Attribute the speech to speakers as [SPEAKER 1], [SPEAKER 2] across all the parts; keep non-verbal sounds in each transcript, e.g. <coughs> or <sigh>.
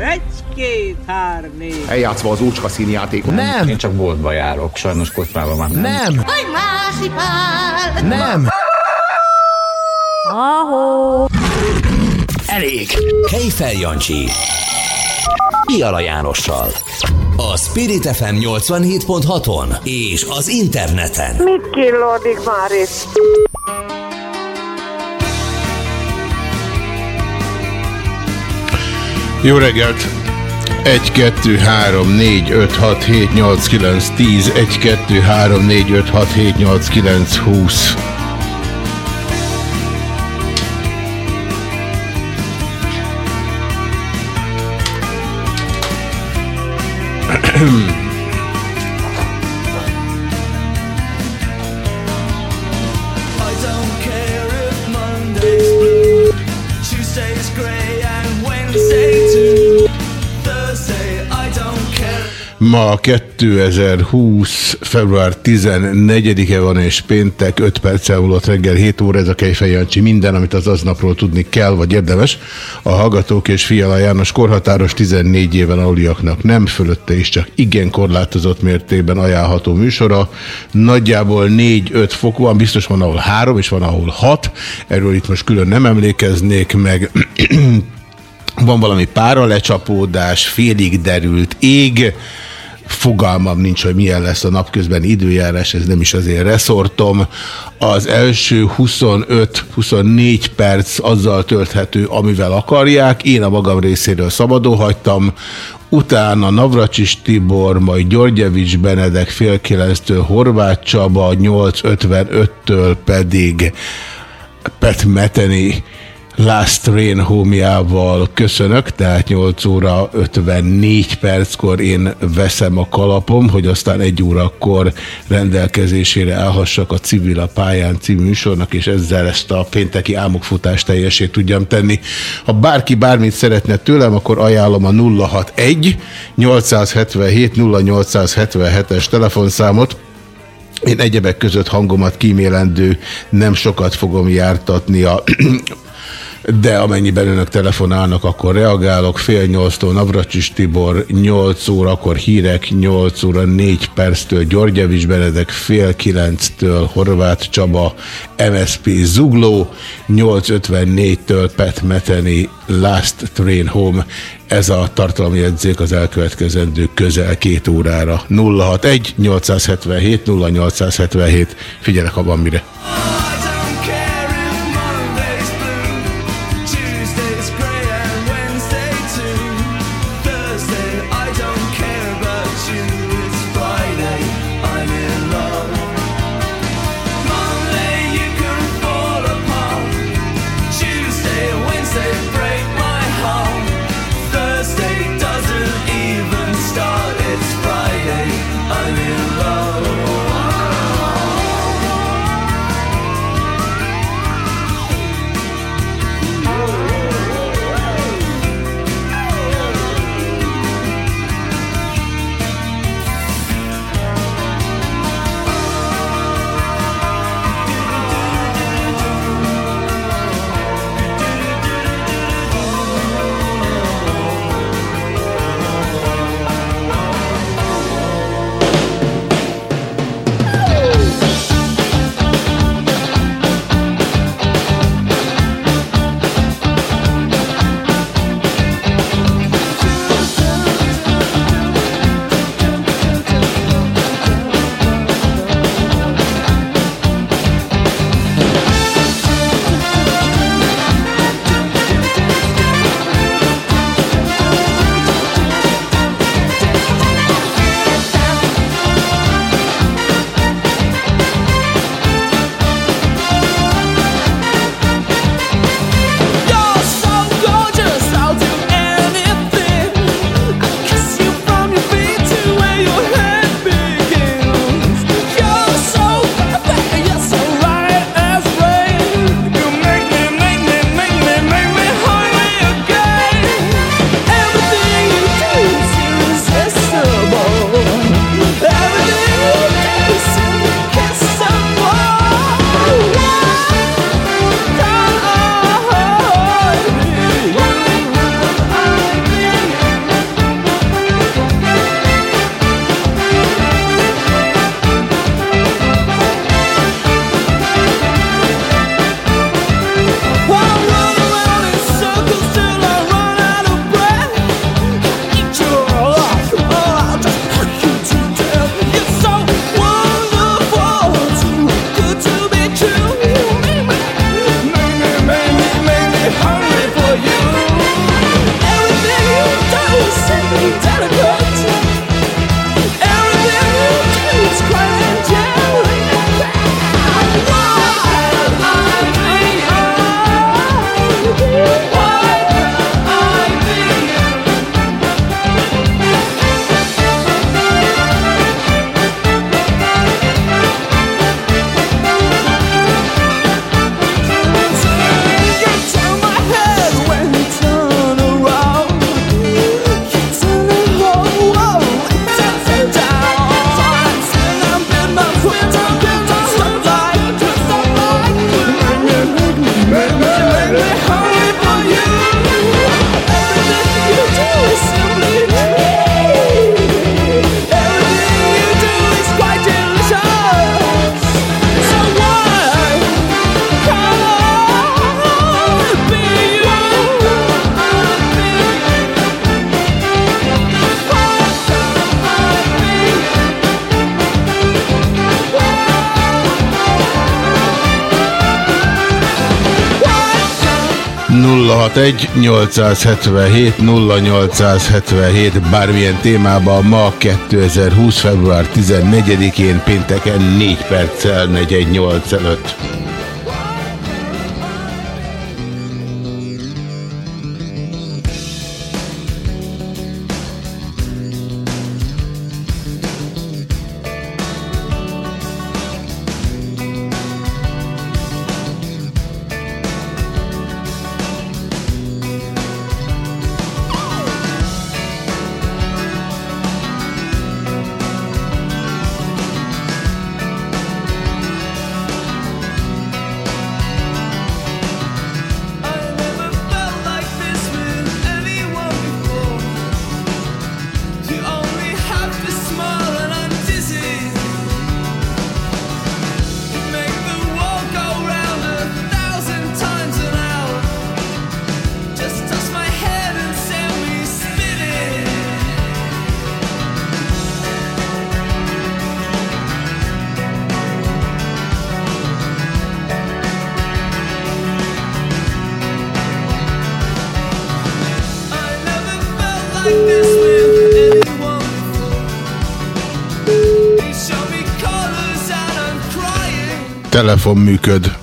[SPEAKER 1] Egy-két, hár, négy.
[SPEAKER 2] Eljátszva az úcska színjátékot.
[SPEAKER 3] Nem!
[SPEAKER 4] Én csak boltba járok, sajnos kocsmában már nem.
[SPEAKER 3] Nem!
[SPEAKER 5] Vagy!
[SPEAKER 3] Nem!
[SPEAKER 5] Ahó!
[SPEAKER 6] Elég! Kejfel Jancsi. Piala Jánossal. A Spirit FM 87.6-on és az interneten.
[SPEAKER 7] Mit killódik már itt?
[SPEAKER 8] Jó reggelt! 1, 2, 3, 4, 5, 6, 7, 8, 9, 10, 1, 2, 3, 4, 5, 6, 7, 8, 9, 20.
[SPEAKER 9] I
[SPEAKER 8] Ma 2020. február 14-e van és péntek 5 perccel múlott reggel 7 óra, ez a Kejfej Jancsi. Minden, amit az aznapról tudni kell, vagy érdemes. A Hallgatók és Fiala János korhatáros 14 éven aluliaknak nem, fölötte is csak igen korlátozott mértékben ajánlható műsora. Nagyjából 4-5 fok van, biztos van, ahol 3 és van, ahol 6. Erről itt most külön nem emlékeznék meg. <clears throat> van valami pára lecsapódás, félig derült ég, fogalmam nincs, hogy milyen lesz a napközben időjárás, ez nem is az én reszortom. Az első 25-24 perc azzal tölthető, amivel akarják. Én a magam részéről szabadon hagytam. Utána Navracsis Tibor, majd Györgyevics Benedek fél kilenctől Horváth Csaba, 8.55-től pedig Pet Meteni Last Train homjával köszönök, tehát 8 óra 54 perckor én veszem a kalapom, hogy aztán egy órakor rendelkezésére állhassak a Civil a pályán című műsornak, és ezzel ezt a pénteki álmokfutást teljesé tudjam tenni. Ha bárki bármit szeretne tőlem, akkor ajánlom a 061 877 0877-es telefonszámot, én egyebek között hangomat kímélendő nem sokat fogom jártatni a de amennyiben önök telefonálnak, akkor reagálok. Fél nyolctól Navracsis Tibor, 8 órakor hírek, 8 óra 4 perctől Györgyevics Benedek, fél kilenctől Horváth Csaba, MSP Zugló, 8.54-től Pet Meteni, Last Train Home. Ez a tartalmi jegyzék az elkövetkezendő közel két órára. 061 877 0877. Figyelek, van mire.
[SPEAKER 9] 061 0877 bármilyen témában ma 2020. február 14-én pénteken 4 perccel 418 előtt. telefon működ.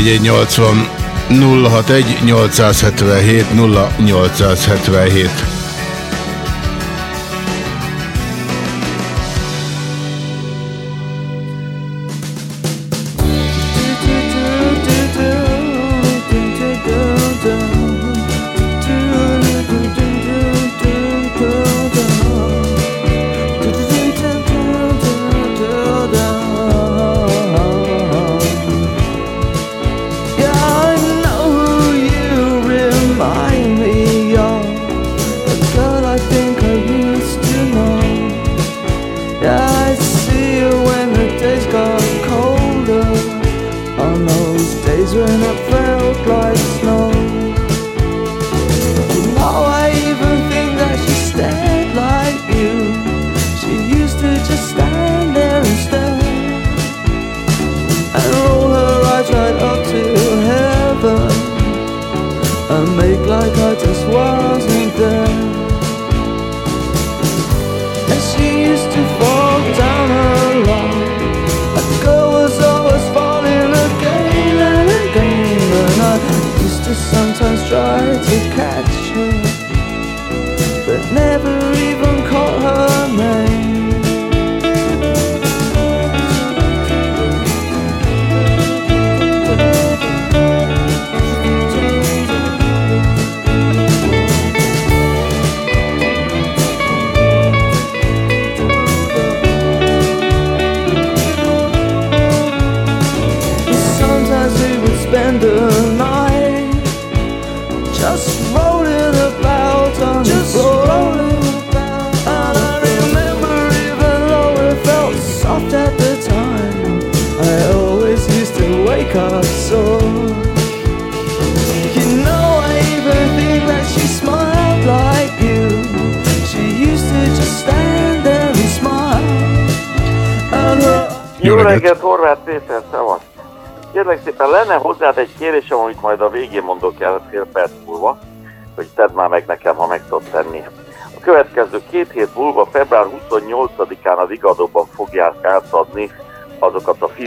[SPEAKER 9] 061 877 0877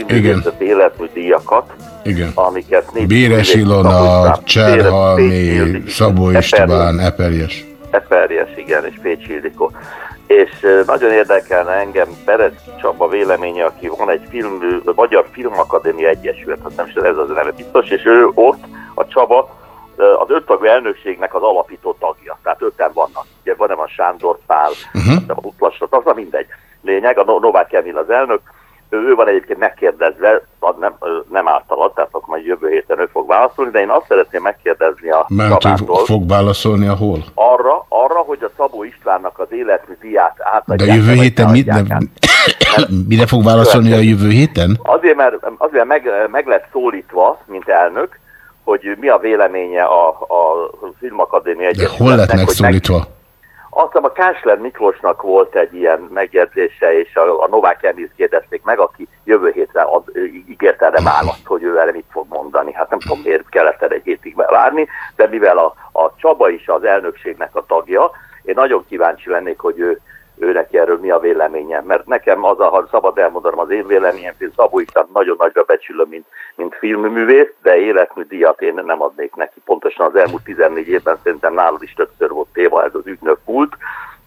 [SPEAKER 7] azokat a filmművészeti életműdíjakat,
[SPEAKER 8] Igen.
[SPEAKER 7] amiket
[SPEAKER 8] Béres Ilona, Cserhalmi, Szabó. István, Eperjes.
[SPEAKER 7] Eperjes, igen, és Pécsi Ildikó. És nagyon érdekelne engem Berez Csaba véleménye, aki van egy film, ö, Magyar Filmakadémia Egyesület, hát nem is ez az a neve biztos, és ő ott, a Csaba, az öttagú elnökségnek az alapító tagja. Tehát öten vannak. Ugye van a Sándor Pál, uh-huh. a Utlasrat, az a mindegy. Lényeg, a No- Novák Emil az elnök, ő, ő van egyébként megkérdezve, ad- nem, ö, nem általad, tehát akkor majd jövő héten ő fog válaszolni, de én azt szeretném megkérdezni a
[SPEAKER 8] Mert hogy
[SPEAKER 7] Csabától
[SPEAKER 8] fog válaszolni a hol?
[SPEAKER 7] arra, arra, hogy a Szabó Istvánnak az életmű diát
[SPEAKER 8] De
[SPEAKER 7] átadják.
[SPEAKER 8] a jövő héten mit,
[SPEAKER 7] át. <coughs>
[SPEAKER 8] mire fog válaszolni a jövő héten?
[SPEAKER 7] Azért, mert, azért meg, meg lett szólítva, mint elnök, hogy mi a véleménye a, a Filmakadémia
[SPEAKER 8] De
[SPEAKER 7] Egyesületnek.
[SPEAKER 8] hol lett megszólítva?
[SPEAKER 7] Azt hiszem a Kásler Miklósnak volt egy ilyen megjegyzése, és a, a Novák Emilt kérdezték meg, aki jövő hétre ad, ígért erre választ, hogy ő erre mit fog mondani. Hát nem tudom, miért kellett erre egy hétig várni, de mivel a, a Csaba is az elnökségnek a tagja, én nagyon kíváncsi lennék, hogy ő, ő erről mi a véleménye. Mert nekem az, a, ha szabad elmondanom az én véleményem, én Szabó István nagyon nagyra becsülöm, mint, mint filmművész, de életműdíjat én nem adnék neki. Pontosan az elmúlt 14 évben szerintem nálad is többször volt téma ez az ügynök kult,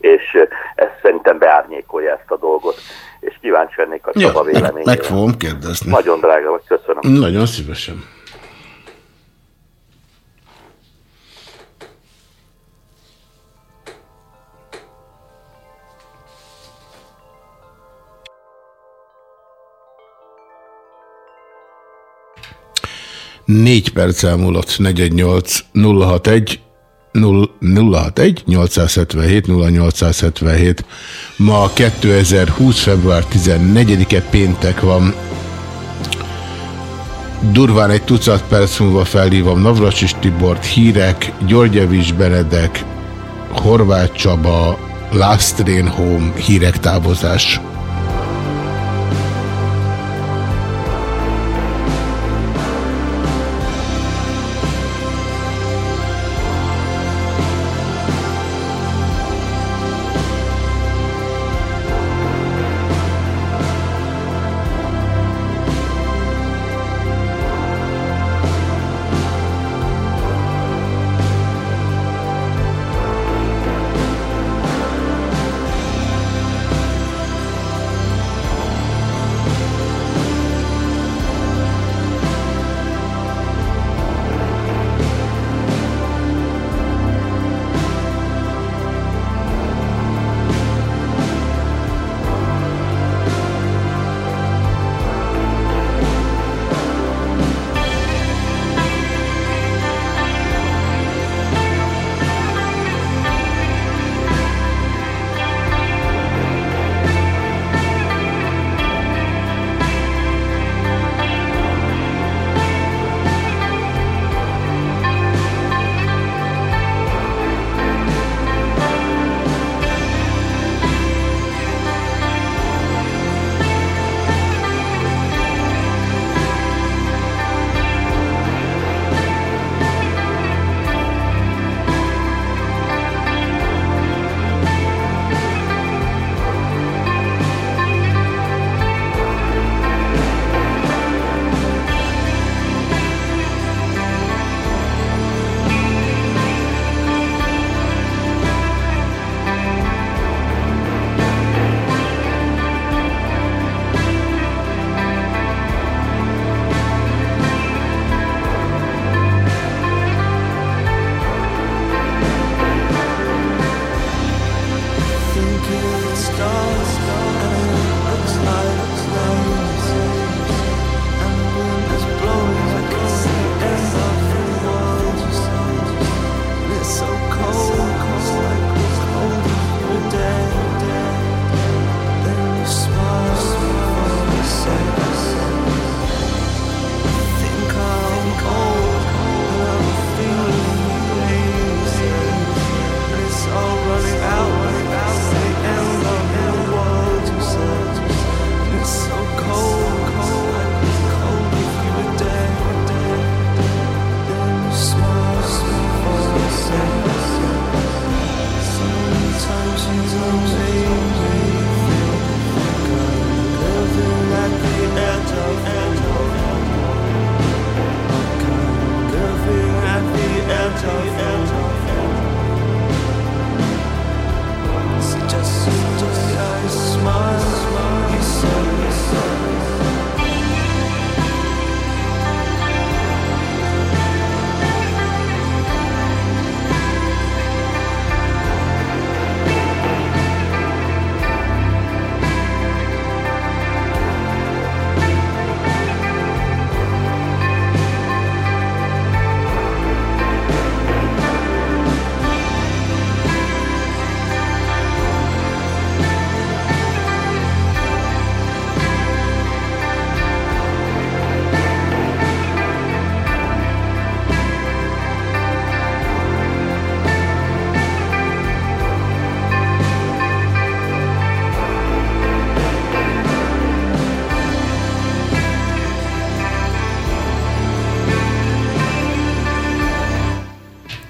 [SPEAKER 7] és ez szerintem beárnyékolja ezt a dolgot. És kíváncsi lennék a Csaba
[SPEAKER 8] Ja, meg,
[SPEAKER 7] véleményére.
[SPEAKER 8] meg fogom kérdezni.
[SPEAKER 7] Nagyon drága vagy, köszönöm.
[SPEAKER 8] Nagyon szívesen. Négy perc elmúlott, 418 061 061 877 0877. Ma 2020. február 14-e péntek van. Durván egy tucat perc múlva felhívom Navracsis Tibort, Hírek, Györgyevics Benedek, Horváth Csaba, Last Train Home, Hírek távozás.
[SPEAKER 9] 061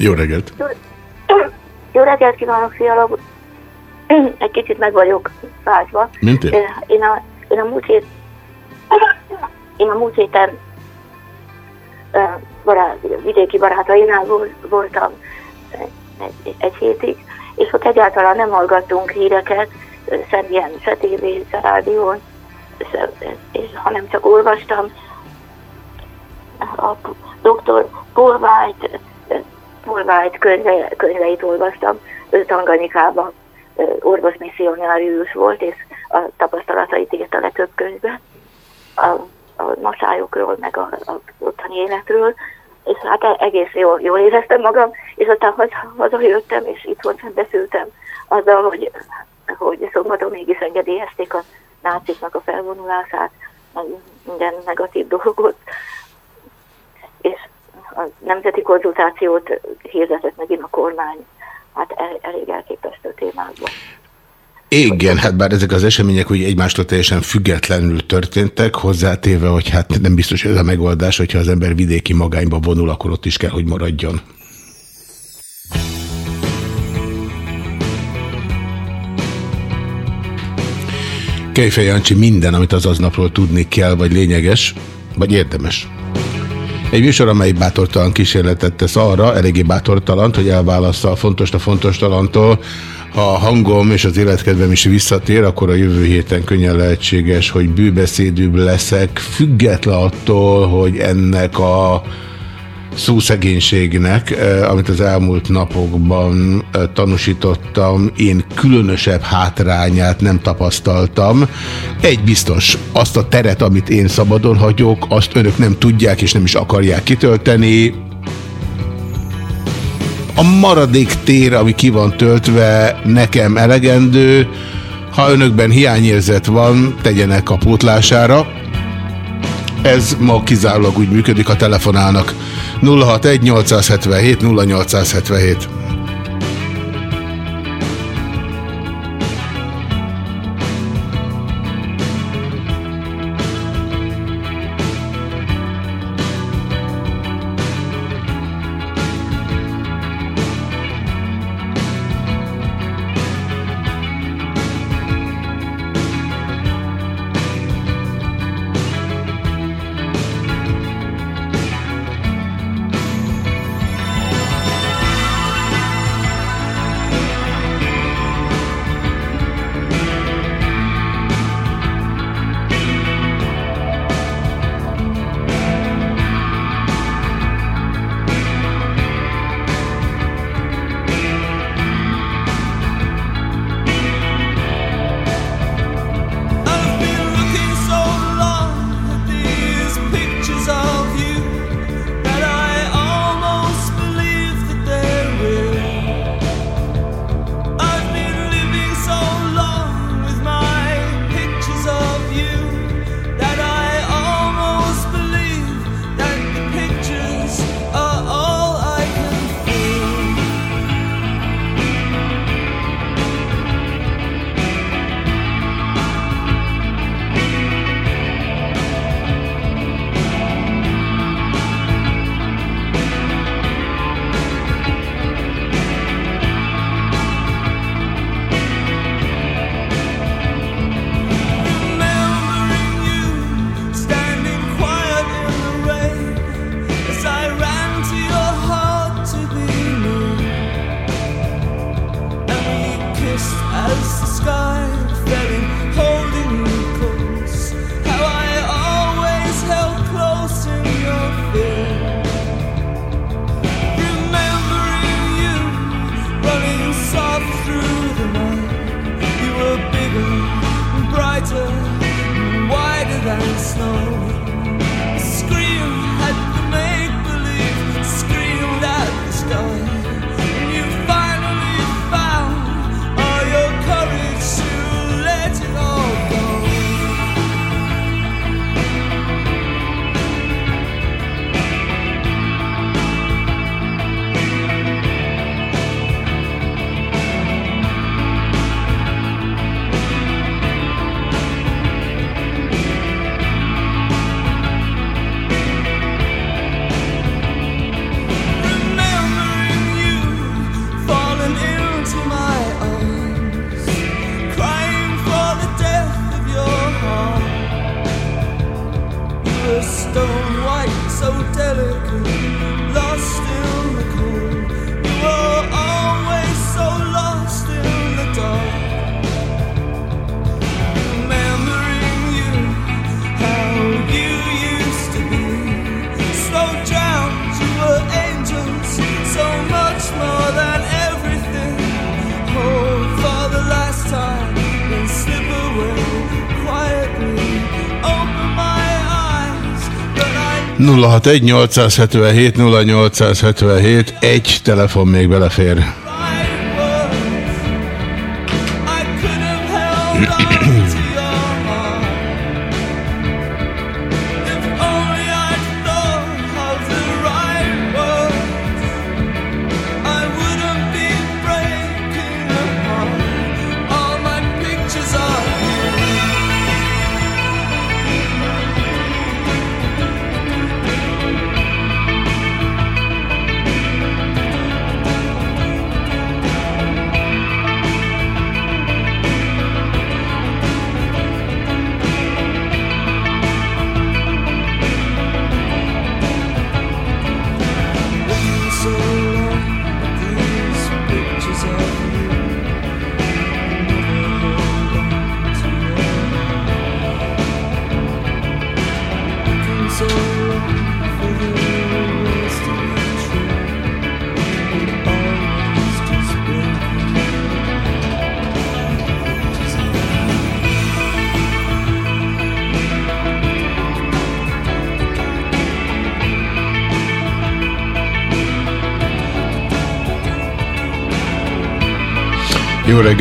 [SPEAKER 8] Jó reggelt!
[SPEAKER 3] Jó reggelt kívánok, Fiala úr. Egy kicsit meg vagyok fázva.
[SPEAKER 8] Mint én?
[SPEAKER 3] Én a, én a múlt hét, én a múlt héten barát, vidéki barátainál vol- voltam egy, egy hétig, és ott egyáltalán nem hallgattunk híreket, ö, se ilyen, se tévé, se rádión, se, és, hanem csak olvastam. A dr. Paul White könyve, könyveit olvastam, ő Tanganikában orvos misszionárius volt, és a tapasztalatait írta le több könyvben a, a masályokról, meg a, a ottani életről, és hát e- egész jól, jól éreztem magam, és aztán haza, hazajöttem, és itt volt szembesültem azzal, hogy, hogy szombaton mégis engedélyezték a náciknak a felvonulását, meg minden negatív dolgot, és a nemzeti konzultációt hirdetett megint a kormány, hát el, elég elképesztő témákban.
[SPEAKER 8] Igen, hát bár ezek az események ugye egymástól teljesen függetlenül történtek, hozzátéve, hogy hát nem biztos, hogy ez a megoldás, hogyha az ember vidéki magányba vonul, akkor ott is kell, hogy maradjon. Kejfej Jancsi minden, amit az aznapról tudni kell, vagy lényeges, vagy érdemes. Egy műsor, amely bátortalan kísérletet tesz arra, eléggé bátortalant, hogy elválassza a fontos a fontos talantól. Ha a hangom és az életkedvem is visszatér, akkor a jövő héten könnyen lehetséges, hogy bűbeszédűbb leszek, független attól, hogy ennek a szószegénységnek, amit az elmúlt napokban tanúsítottam, én különösebb hátrányát nem tapasztaltam. Egy biztos, azt a teret, amit én szabadon hagyok, azt önök nem tudják és nem is akarják kitölteni. A maradék tér, ami ki van töltve, nekem elegendő. Ha önökben hiányérzet van, tegyenek a pótlására. Ez ma kizárólag úgy működik, ha telefonálnak. 061 877 0877. 061 877 0877 egy telefon még belefér.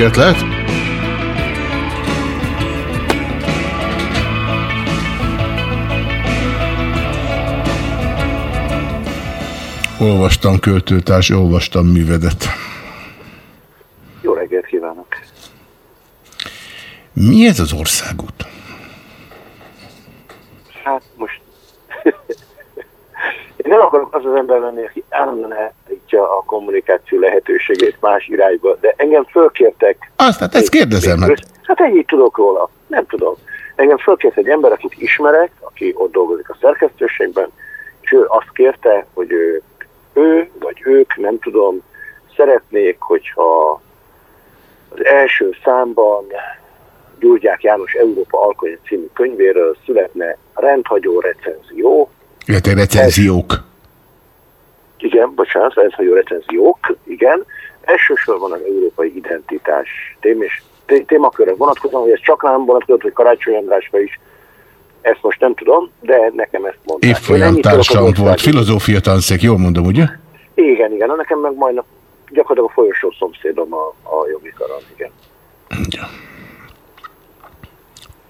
[SPEAKER 8] Reggelt lehet? Olvastam költőtárs, olvastam művedet.
[SPEAKER 10] Jó reggelt kívánok!
[SPEAKER 8] Mi ez az országút?
[SPEAKER 10] Hát most... Én nem akarok az az ember lenni, aki állandóan elítja a kommunikáció lehetőségét más irányba, de engem fölkértek...
[SPEAKER 8] Azt, hát ezt kérdezem. Hát.
[SPEAKER 10] Hát ennyit tudok róla. Nem tudom. Engem fölkért egy ember, akit ismerek, aki ott dolgozik a szerkesztőségben, és ő azt kérte, hogy ő, ő vagy ők, nem tudom, szeretnék, hogyha az első számban Gyurgyák János Európa Alkonya című könyvéről születne rendhagyó recenzió.
[SPEAKER 8] Illetve recenziók.
[SPEAKER 10] Igen, bocsánat, rendhagyó recenziók, igen. Elsősorban az európai identitás tém és té- témakörre vonatkozóan, hogy ez csak rám vonatkozott, hogy Karácsony Andrásra is, ezt most nem tudom, de nekem ezt mondták.
[SPEAKER 8] Évfolyam társam volt, filozófia tanszék, jól mondom, ugye?
[SPEAKER 10] Igen, igen, nekem meg majdnem gyakorlatilag a folyosó szomszédom a, a jogi karan, igen.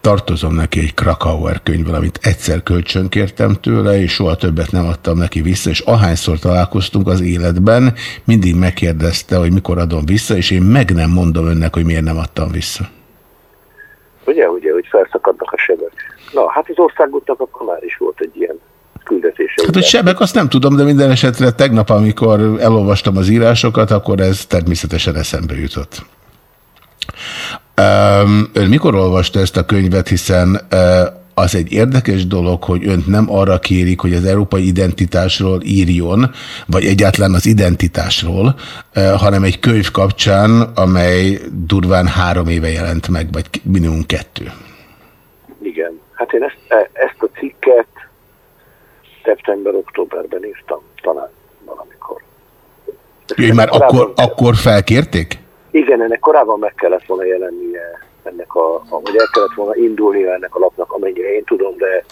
[SPEAKER 8] Tartozom neki egy Krakauer könyvvel, amit egyszer kölcsönkértem tőle, és soha többet nem adtam neki vissza, és ahányszor találkoztunk az életben, mindig megkérdezte, hogy mikor adom vissza, és én meg nem mondom önnek, hogy miért nem adtam vissza.
[SPEAKER 10] Ugye, ugye, hogy felszakadnak a sebek. Na, hát az országútnak akkor már is volt egy ilyen küldetése.
[SPEAKER 8] Hát, hogy sebek, azt nem tudom, de minden esetre tegnap, amikor elolvastam az írásokat, akkor ez természetesen eszembe jutott. Ön mikor olvasta ezt a könyvet, hiszen az egy érdekes dolog, hogy önt nem arra kérik, hogy az európai identitásról írjon, vagy egyáltalán az identitásról, hanem egy könyv kapcsán, amely durván három éve jelent meg, vagy minimum kettő.
[SPEAKER 10] Igen, hát én ezt, e- ezt a cikket szeptember-októberben írtam, talán valamikor.
[SPEAKER 8] Ő már akkor, akkor felkérték?
[SPEAKER 10] Igen, ennek korábban meg kellett volna jelennie ennek a, a, vagy el kellett volna indulni ennek a lapnak, amennyire én tudom, de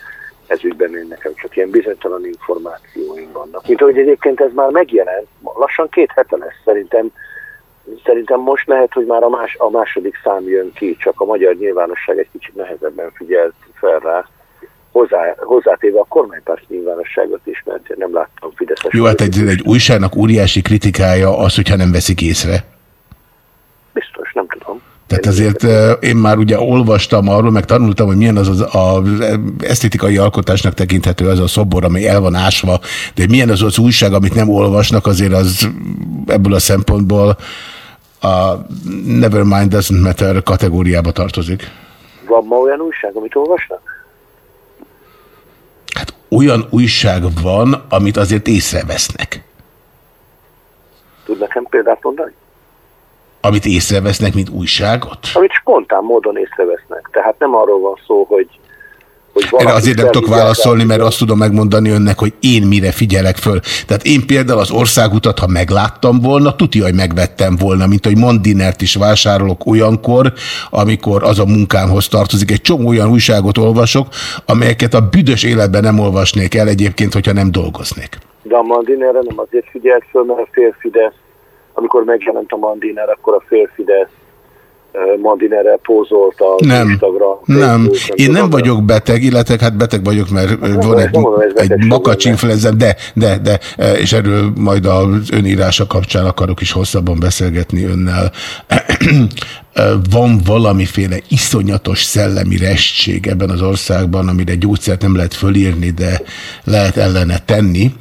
[SPEAKER 10] ez ügyben én nekem csak ilyen bizonytalan információim vannak. Mint ahogy egyébként ez már megjelent, lassan két hete lesz szerintem, Szerintem most lehet, hogy már a, más, a második szám jön ki, csak a magyar nyilvánosság egy kicsit nehezebben figyelt fel rá. Hozzá, hozzátéve a kormánypárt nyilvánosságot is, mert nem láttam Fideszes.
[SPEAKER 8] Jó, hát egy, egy újságnak óriási kritikája az, hogyha nem veszik észre.
[SPEAKER 10] Biztos, nem tudom.
[SPEAKER 8] Tehát azért én már ugye olvastam arról, meg tanultam, hogy milyen az az, az esztétikai alkotásnak tekinthető az a szobor, ami el van ásva, de milyen az az újság, amit nem olvasnak, azért az ebből a szempontból a Nevermind Doesn't Matter kategóriába tartozik.
[SPEAKER 10] Van ma olyan újság, amit olvasnak?
[SPEAKER 8] Olyan újság van, amit azért észrevesznek.
[SPEAKER 10] Tud nekem példát mondani?
[SPEAKER 8] Amit észrevesznek, mint újságot?
[SPEAKER 10] Amit spontán módon észrevesznek. Tehát nem arról van szó, hogy hogy
[SPEAKER 8] Erre azért nem tudok válaszolni, mert azt tudom megmondani önnek, hogy én mire figyelek föl. Tehát én például az országutat, ha megláttam volna, tuti, hogy megvettem volna, mint hogy Mondinert is vásárolok olyankor, amikor az a munkámhoz tartozik. Egy csomó olyan újságot olvasok, amelyeket a büdös életben nem olvasnék el egyébként, hogyha nem dolgoznék.
[SPEAKER 10] De a Mandinerre nem azért figyelt föl, mert a félfidesz, amikor megjelent a Mandiner, akkor a félfidesz Mandinerre pózolt a
[SPEAKER 8] Nem,
[SPEAKER 10] Instagram.
[SPEAKER 8] nem.
[SPEAKER 10] Facebook,
[SPEAKER 8] Én nem vagyok beteg, illetve hát beteg vagyok, mert van
[SPEAKER 10] nem
[SPEAKER 8] egy,
[SPEAKER 10] mondom,
[SPEAKER 8] egy
[SPEAKER 10] betegség
[SPEAKER 8] makacsinfluenzám, de, de, de, és erről majd az önírása kapcsán akarok is hosszabban beszélgetni önnel. Van valamiféle iszonyatos szellemi restség ebben az országban, amire gyógyszert nem lehet fölírni, de lehet ellene tenni.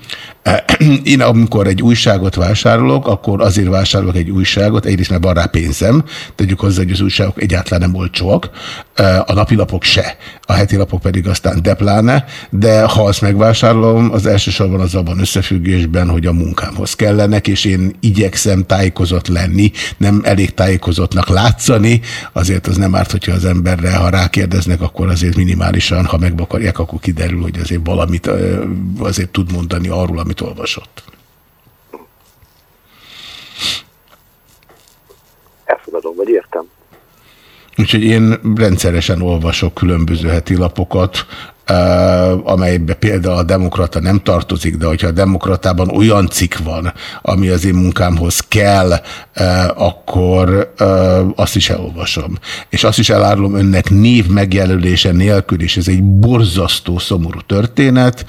[SPEAKER 8] Eh, <clears throat> Én amikor egy újságot vásárolok, akkor azért vásárolok egy újságot, egyrészt mert van rá pénzem, tegyük hozzá, hogy az újságok egyáltalán nem olcsóak, Eh, a napilapok se, a heti lapok pedig aztán depláne, de ha azt megvásárolom, az elsősorban azzal van összefüggésben, hogy a munkámhoz kellenek, és én igyekszem tájékozott lenni, nem elég tájékozottnak látszani, azért az nem árt, hogyha az emberre, ha rákérdeznek, akkor azért minimálisan, ha megvakarják, akkor kiderül, hogy azért valamit ö, azért tud mondani arról, amit olvasott.
[SPEAKER 10] Elfogadom, vagy értem.
[SPEAKER 8] Úgyhogy én rendszeresen olvasok különböző heti lapokat, eh, amelybe például a demokrata nem tartozik, de hogyha a demokratában olyan cikk van, ami az én munkámhoz kell, eh, akkor eh, azt is elolvasom. És azt is elárulom önnek név megjelölése nélkül, és ez egy borzasztó szomorú történet,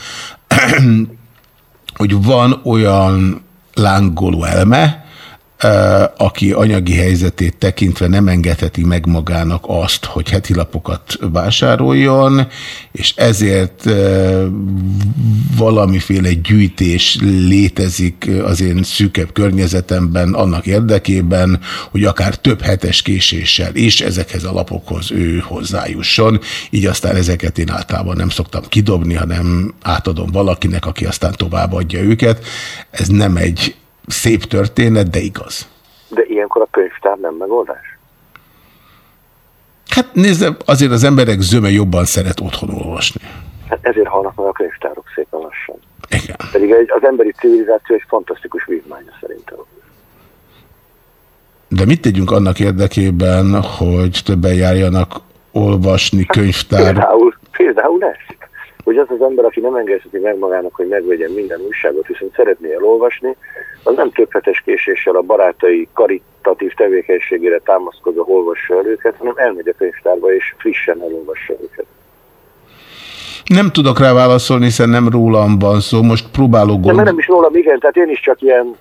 [SPEAKER 8] <clears throat> hogy van olyan lángoló elme, aki anyagi helyzetét tekintve nem engedheti meg magának azt, hogy heti lapokat vásároljon, és ezért valamiféle gyűjtés létezik az én szűkebb környezetemben annak érdekében, hogy akár több hetes késéssel is ezekhez a lapokhoz ő hozzájusson. Így aztán ezeket én általában nem szoktam kidobni, hanem átadom valakinek, aki aztán továbbadja őket. Ez nem egy szép történet, de igaz.
[SPEAKER 10] De ilyenkor a könyvtár nem megoldás?
[SPEAKER 8] Hát nézd, azért az emberek zöme jobban szeret otthon olvasni.
[SPEAKER 10] Hát ezért halnak meg a könyvtárok szépen lassan.
[SPEAKER 8] Igen.
[SPEAKER 10] Pedig az emberi civilizáció egy fantasztikus vívmánya szerintem.
[SPEAKER 8] De mit tegyünk annak érdekében, hogy többen járjanak olvasni könyvtár?
[SPEAKER 10] Például, például ezt, hogy az az ember, aki nem engedheti meg magának, hogy megvegyen minden újságot, viszont szeretné elolvasni, az nem több hetes késéssel a barátai karitatív tevékenységére támaszkodva olvassa el őket, hanem elmegy a könyvtárba és frissen elolvassa őket.
[SPEAKER 8] Nem tudok rá válaszolni, hiszen nem rólam van szó. Most próbálok
[SPEAKER 10] De mert
[SPEAKER 8] gond...
[SPEAKER 10] nem is rólam, igen, tehát én is csak ilyen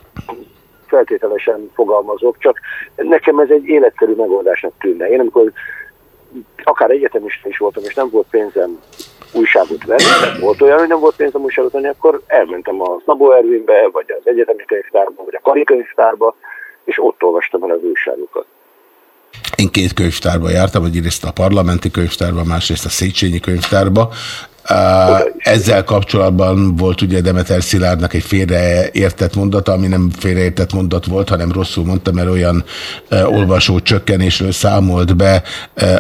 [SPEAKER 10] feltételesen fogalmazok, csak nekem ez egy életszerű megoldásnak tűnne. Én amikor akár egyetemista is voltam, és nem volt pénzem újságot venni, nem volt olyan, hogy nem volt pénzem újságot venni, akkor elmentem a Szabó Ervinbe, vagy az egyetemi könyvtárba, vagy a Kari könyvtárba, és ott olvastam el az újságokat.
[SPEAKER 8] Én két könyvtárba jártam, egyrészt a parlamenti könyvtárba, másrészt a Széchenyi könyvtárba. Ezzel kapcsolatban volt ugye Demeter Szilárdnak egy félreértett mondata, ami nem félreértett mondat volt, hanem rosszul mondta, mert olyan olvasó csökkenésről számolt be,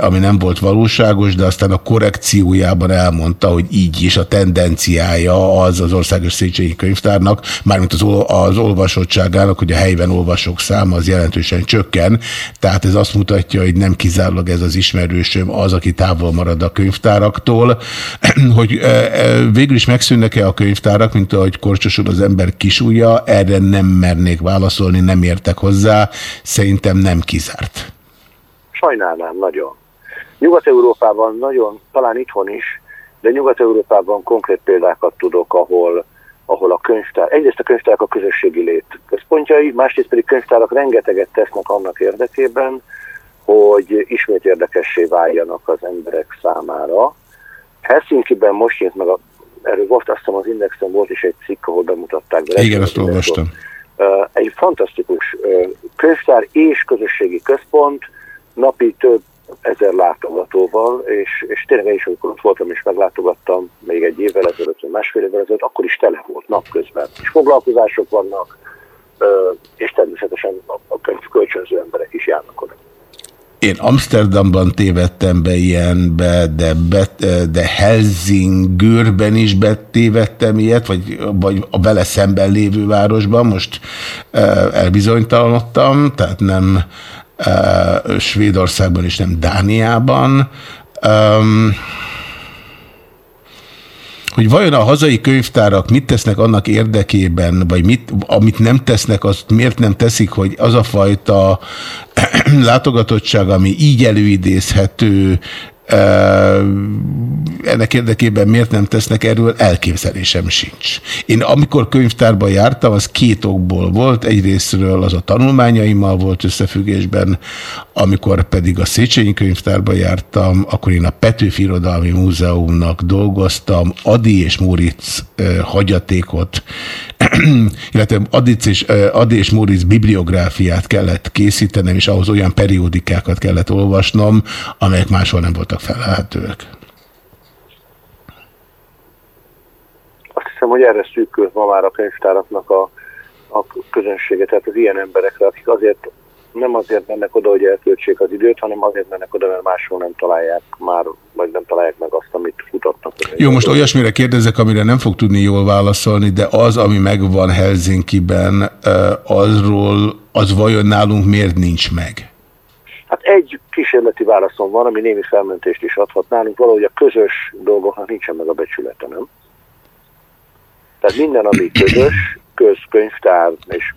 [SPEAKER 8] ami nem volt valóságos, de aztán a korrekciójában elmondta, hogy így is a tendenciája az az Országos Széchenyi Könyvtárnak, mármint az, az olvasottságának, hogy a helyben olvasók száma az jelentősen csökken, tehát ez azt mutatja, hogy nem kizárólag ez az ismerősöm az, aki távol marad a könyvtáraktól, <clears throat> hogy végül is megszűnnek-e a könyvtárak, mint ahogy korcsosul az ember kisújja, erre nem mernék válaszolni, nem értek hozzá, szerintem nem kizárt.
[SPEAKER 10] Sajnálnám nagyon. Nyugat-Európában nagyon, talán itthon is, de Nyugat-Európában konkrét példákat tudok, ahol, ahol a könyvtár, egyrészt a könyvtárak a közösségi lét központjai, másrészt pedig könyvtárak rengeteget tesznek annak érdekében, hogy ismét érdekessé váljanak az emberek számára. Helsinki-ben most jött meg, a, erről volt azt hiszem az Indexen volt is egy cikk, ahol bemutatták. Be
[SPEAKER 8] Igen, azt olvastam.
[SPEAKER 10] Egy fantasztikus könyvtár és közösségi központ, napi több ezer látogatóval, és, és tényleg én is, amikor ott voltam és meglátogattam még egy évvel ezelőtt, vagy másfél évvel ezelőtt, akkor is tele volt napközben. És foglalkozások vannak, és természetesen a könyv kölcsönző emberek is járnak oda.
[SPEAKER 8] Én Amsterdamban tévedtem be ilyenbe, de, be, de Helsingőrben is betévedtem ilyet, vagy, vagy a vele szemben lévő városban, most elbizonytalanodtam, tehát nem Svédországban és nem Dániában. Um, hogy vajon a hazai könyvtárak mit tesznek annak érdekében, vagy mit, amit nem tesznek, azt miért nem teszik, hogy az a fajta <clears throat> látogatottság, ami így előidézhető, ennek érdekében miért nem tesznek erről, elképzelésem sincs. Én amikor könyvtárban jártam, az két okból volt. Egyrésztről az a tanulmányaimmal volt összefüggésben, amikor pedig a Széchenyi könyvtárban jártam, akkor én a Petőfi Irodalmi Múzeumnak dolgoztam, Adi és Móricz hagyatékot, <clears throat> illetve Adi és, Adi és Móricz bibliográfiát kellett készítenem, és ahhoz olyan periódikákat kellett olvasnom, amelyek máshol nem voltak felelhetőek.
[SPEAKER 10] Azt hiszem, hogy erre szűkül ma már a könyvtáraknak a, a közönsége, tehát az ilyen emberekre, akik azért nem azért mennek oda, hogy elköltsék az időt, hanem azért mennek oda, mert máshol nem találják már, vagy nem találják meg azt, amit futatnak.
[SPEAKER 8] Jó, most olyasmire kérdezek, amire nem fog tudni jól válaszolni, de az, ami megvan Helsinki-ben, azról, az vajon nálunk miért nincs meg?
[SPEAKER 10] Hát egy kísérleti válaszom van, ami némi felmentést is adhat nálunk, valahogy a közös dolgoknak nincsen meg a becsülete, nem? Tehát minden, ami közös, közkönyvtár, és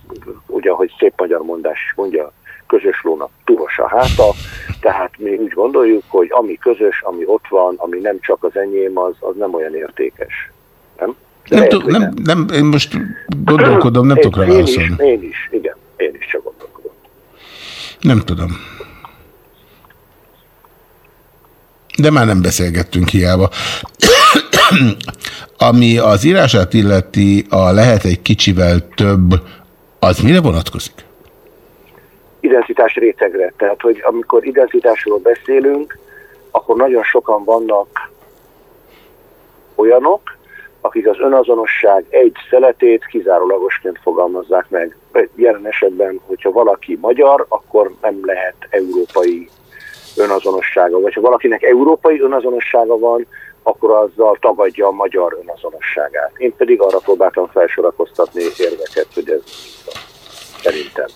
[SPEAKER 10] ugye, hogy szép magyar mondás mondja, közös lónak turos a háta, tehát mi úgy gondoljuk, hogy ami közös, ami ott van, ami nem csak az enyém, az, az nem olyan értékes. Nem?
[SPEAKER 8] nem, lehet, nem, nem, nem, én most gondolkodom, nem tudok rá
[SPEAKER 10] én is, én is, igen, én is csak gondolkodom.
[SPEAKER 8] Nem tudom. De már nem beszélgettünk hiába. <coughs> Ami az írását illeti, a lehet egy kicsivel több, az mire vonatkozik?
[SPEAKER 10] Identitás rétegre. Tehát, hogy amikor identitásról beszélünk, akkor nagyon sokan vannak olyanok, akik az önazonosság egy szeletét kizárólagosként fogalmazzák meg. Jelen esetben, hogyha valaki magyar, akkor nem lehet európai önazonossága. Vagy ha valakinek európai önazonossága van, akkor azzal tagadja a magyar önazonosságát. Én pedig arra próbáltam felsorakoztatni érveket, hogy ez szerintem.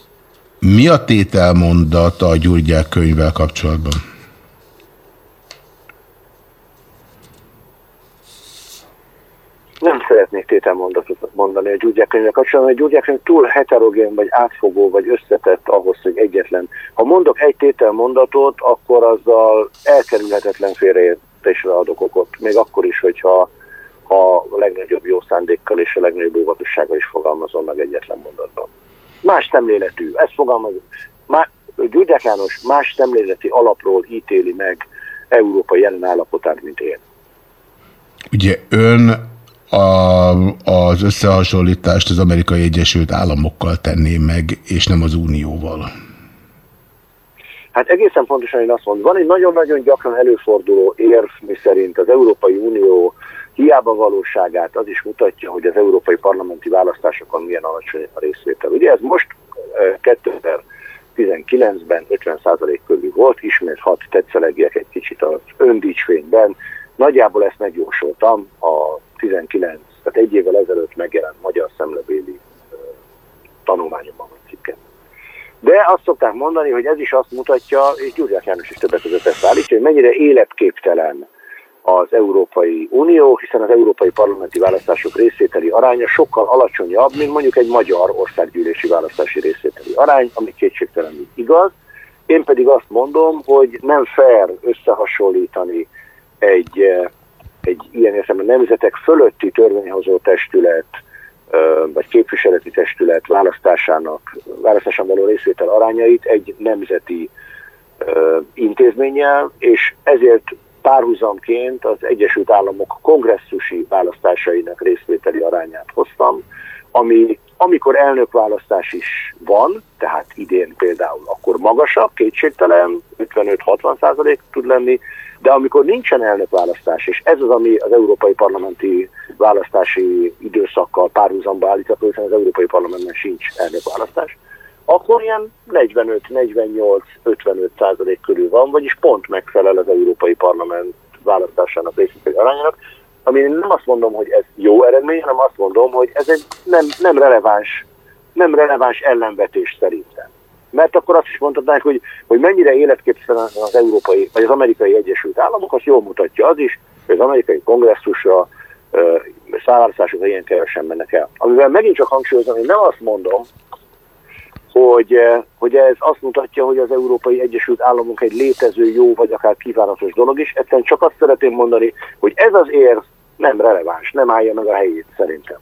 [SPEAKER 8] Mi a tételmondat a Gyurgyák könyvvel kapcsolatban?
[SPEAKER 10] Nem szeretnék tételmondatot mondani a Gyurgyák könyvvel kapcsolatban, mert a Gyurgyák könyv túl heterogén, vagy átfogó, vagy összetett ahhoz, hogy egyetlen. Ha mondok egy tételmondatot, akkor azzal elkerülhetetlen félreértésre adok okot. Még akkor is, hogyha ha a legnagyobb jó szándékkal és a legnagyobb óvatossággal is fogalmazom meg egyetlen mondatban. Más szemléletű, ezt fogalmazom. Má, Gyurgyák János más szemléleti alapról ítéli meg Európa jelen állapotát, mint én.
[SPEAKER 8] Ugye ön a, az összehasonlítást az amerikai Egyesült Államokkal tenné meg, és nem az Unióval?
[SPEAKER 10] Hát egészen pontosan én azt mondom, van egy nagyon-nagyon gyakran előforduló érv, mi szerint az Európai Unió hiába valóságát az is mutatja, hogy az európai parlamenti választásokon milyen alacsony a részvétel. Ugye ez most eh, 2019-ben 50% körül volt, ismét hat tetszelegjek egy kicsit az öndicsfényben. Nagyjából ezt megjósoltam a 19, tehát egy évvel ezelőtt megjelent magyar szemlebéli eh, tanulmányomban vagy cikken. De azt szokták mondani, hogy ez is azt mutatja, és Gyurgyák János is többek között ezt állítja, hogy mennyire életképtelen az Európai Unió, hiszen az európai parlamenti választások részvételi aránya sokkal alacsonyabb, mint mondjuk egy magyar országgyűlési választási részvételi arány, ami kétségtelenül igaz. Én pedig azt mondom, hogy nem fair összehasonlítani egy, eh, egy ilyen értelemben nemzetek fölötti törvényhozó testület, ö, vagy képviseleti testület választásának, választásán való részvétel arányait egy nemzeti ö, intézménnyel, és ezért párhuzamként az Egyesült Államok kongresszusi választásainak részvételi arányát hoztam, ami amikor elnökválasztás is van, tehát idén például, akkor magasabb, kétségtelen, 55-60 százalék tud lenni, de amikor nincsen elnökválasztás, és ez az, ami az európai parlamenti választási időszakkal párhuzamba állítható, hiszen az európai parlamentben sincs elnökválasztás, akkor ilyen 45-48-55 százalék körül van, vagyis pont megfelel az Európai Parlament választásának részvételi arányának, ami én nem azt mondom, hogy ez jó eredmény, hanem azt mondom, hogy ez egy nem, nem releváns nem releváns ellenvetés szerintem. Mert akkor azt is mondhatnánk, hogy, hogy mennyire életképtelen az európai, vagy az amerikai Egyesült Államok, azt jól mutatja az is, hogy az amerikai kongresszusra szállászások ilyen kevesen mennek el. Amivel megint csak hangsúlyozom, én nem azt mondom, hogy, eh, hogy ez azt mutatja, hogy az Európai Egyesült Államok egy létező jó, vagy akár kívánatos dolog is. Egyszerűen csak azt szeretném mondani, hogy ez az érv nem releváns, nem állja meg a helyét szerintem.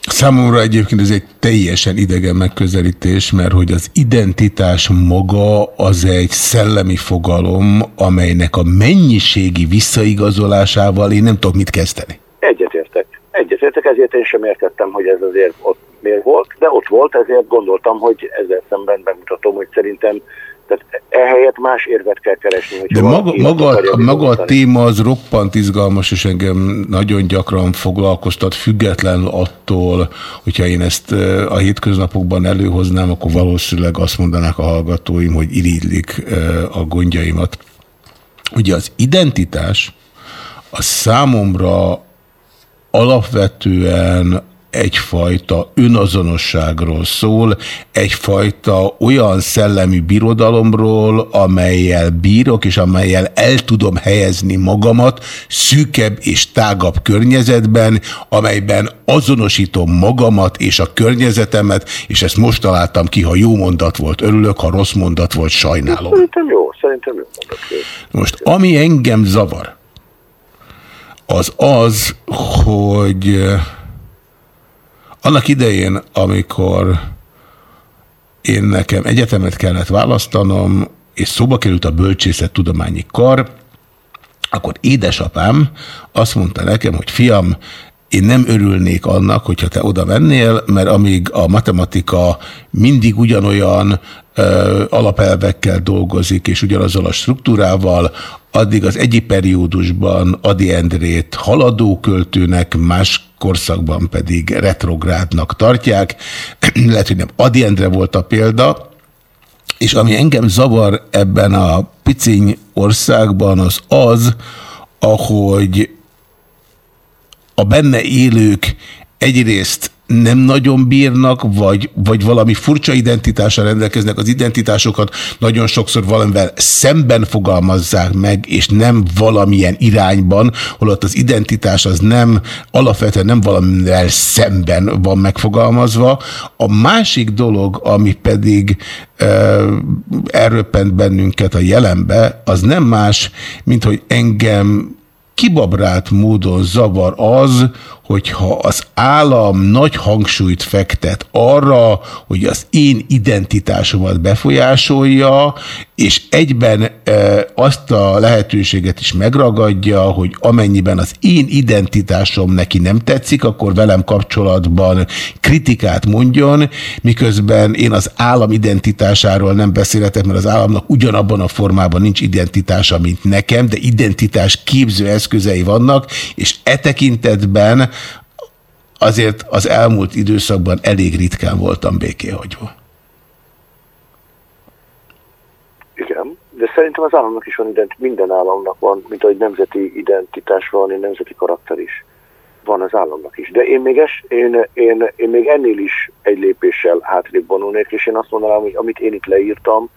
[SPEAKER 8] Számomra egyébként ez egy teljesen idegen megközelítés, mert hogy az identitás maga az egy szellemi fogalom, amelynek a mennyiségi visszaigazolásával én nem tudok mit kezdeni.
[SPEAKER 10] Egyetértek. Egyetértek, ezért én sem értettem, hogy ez azért ott miért volt, de ott volt, ezért gondoltam, hogy ezzel szemben bemutatom, hogy szerintem tehát ehelyett más érvet kell keresni. Hogy
[SPEAKER 8] De maga, maga, maga a téma az roppant izgalmas, és engem nagyon gyakran foglalkoztat, független attól, hogyha én ezt a hétköznapokban előhoznám, akkor valószínűleg azt mondanák a hallgatóim, hogy irigylik a gondjaimat. Ugye az identitás a számomra alapvetően egyfajta önazonosságról szól, egyfajta olyan szellemi birodalomról, amelyel bírok, és amelyel el tudom helyezni magamat szűkebb és tágabb környezetben, amelyben azonosítom magamat és a környezetemet, és ezt most találtam ki, ha jó mondat volt, örülök, ha rossz mondat volt, sajnálom.
[SPEAKER 10] Szerintem jó, szerintem jó mondat.
[SPEAKER 8] Most ami engem zavar, az az, hogy annak idején, amikor én nekem egyetemet kellett választanom, és szóba került a bölcsészet tudományi kar, akkor édesapám azt mondta nekem, hogy fiam, én nem örülnék annak, hogyha te oda mennél, mert amíg a matematika mindig ugyanolyan alapelvekkel dolgozik, és ugyanazzal a struktúrával, addig az egyik periódusban Adi Endrét haladó költőnek, más korszakban pedig retrográdnak tartják. <clears throat> Lehet, hogy nem Adi Endre volt a példa, és ami engem zavar ebben a piciny országban, az az, ahogy a benne élők egyrészt nem nagyon bírnak, vagy, vagy valami furcsa identitással rendelkeznek, az identitásokat nagyon sokszor valamivel szemben fogalmazzák meg, és nem valamilyen irányban, holott az identitás az nem alapvetően nem valamivel szemben van megfogalmazva. A másik dolog, ami pedig uh, elröppent bennünket a jelenbe, az nem más, mint hogy engem kibabrált módon zavar az, hogyha az állam nagy hangsúlyt fektet arra, hogy az én identitásomat befolyásolja, és egyben e, azt a lehetőséget is megragadja, hogy amennyiben az én identitásom neki nem tetszik, akkor velem kapcsolatban kritikát mondjon, miközben én az állam identitásáról nem beszélhetek, mert az államnak ugyanabban a formában nincs identitása, mint nekem, de identitás képző eszköz eszközei vannak, és e tekintetben azért az elmúlt időszakban elég ritkán voltam békéhagyva.
[SPEAKER 10] Igen, de szerintem az államnak is van ident, minden államnak van, mint ahogy nemzeti identitás van, egy nemzeti karakter is. Van az államnak is. De én még, es, én, én, én még ennél is egy lépéssel hátrébb vonulnék, és én azt mondanám, hogy amit én itt leírtam,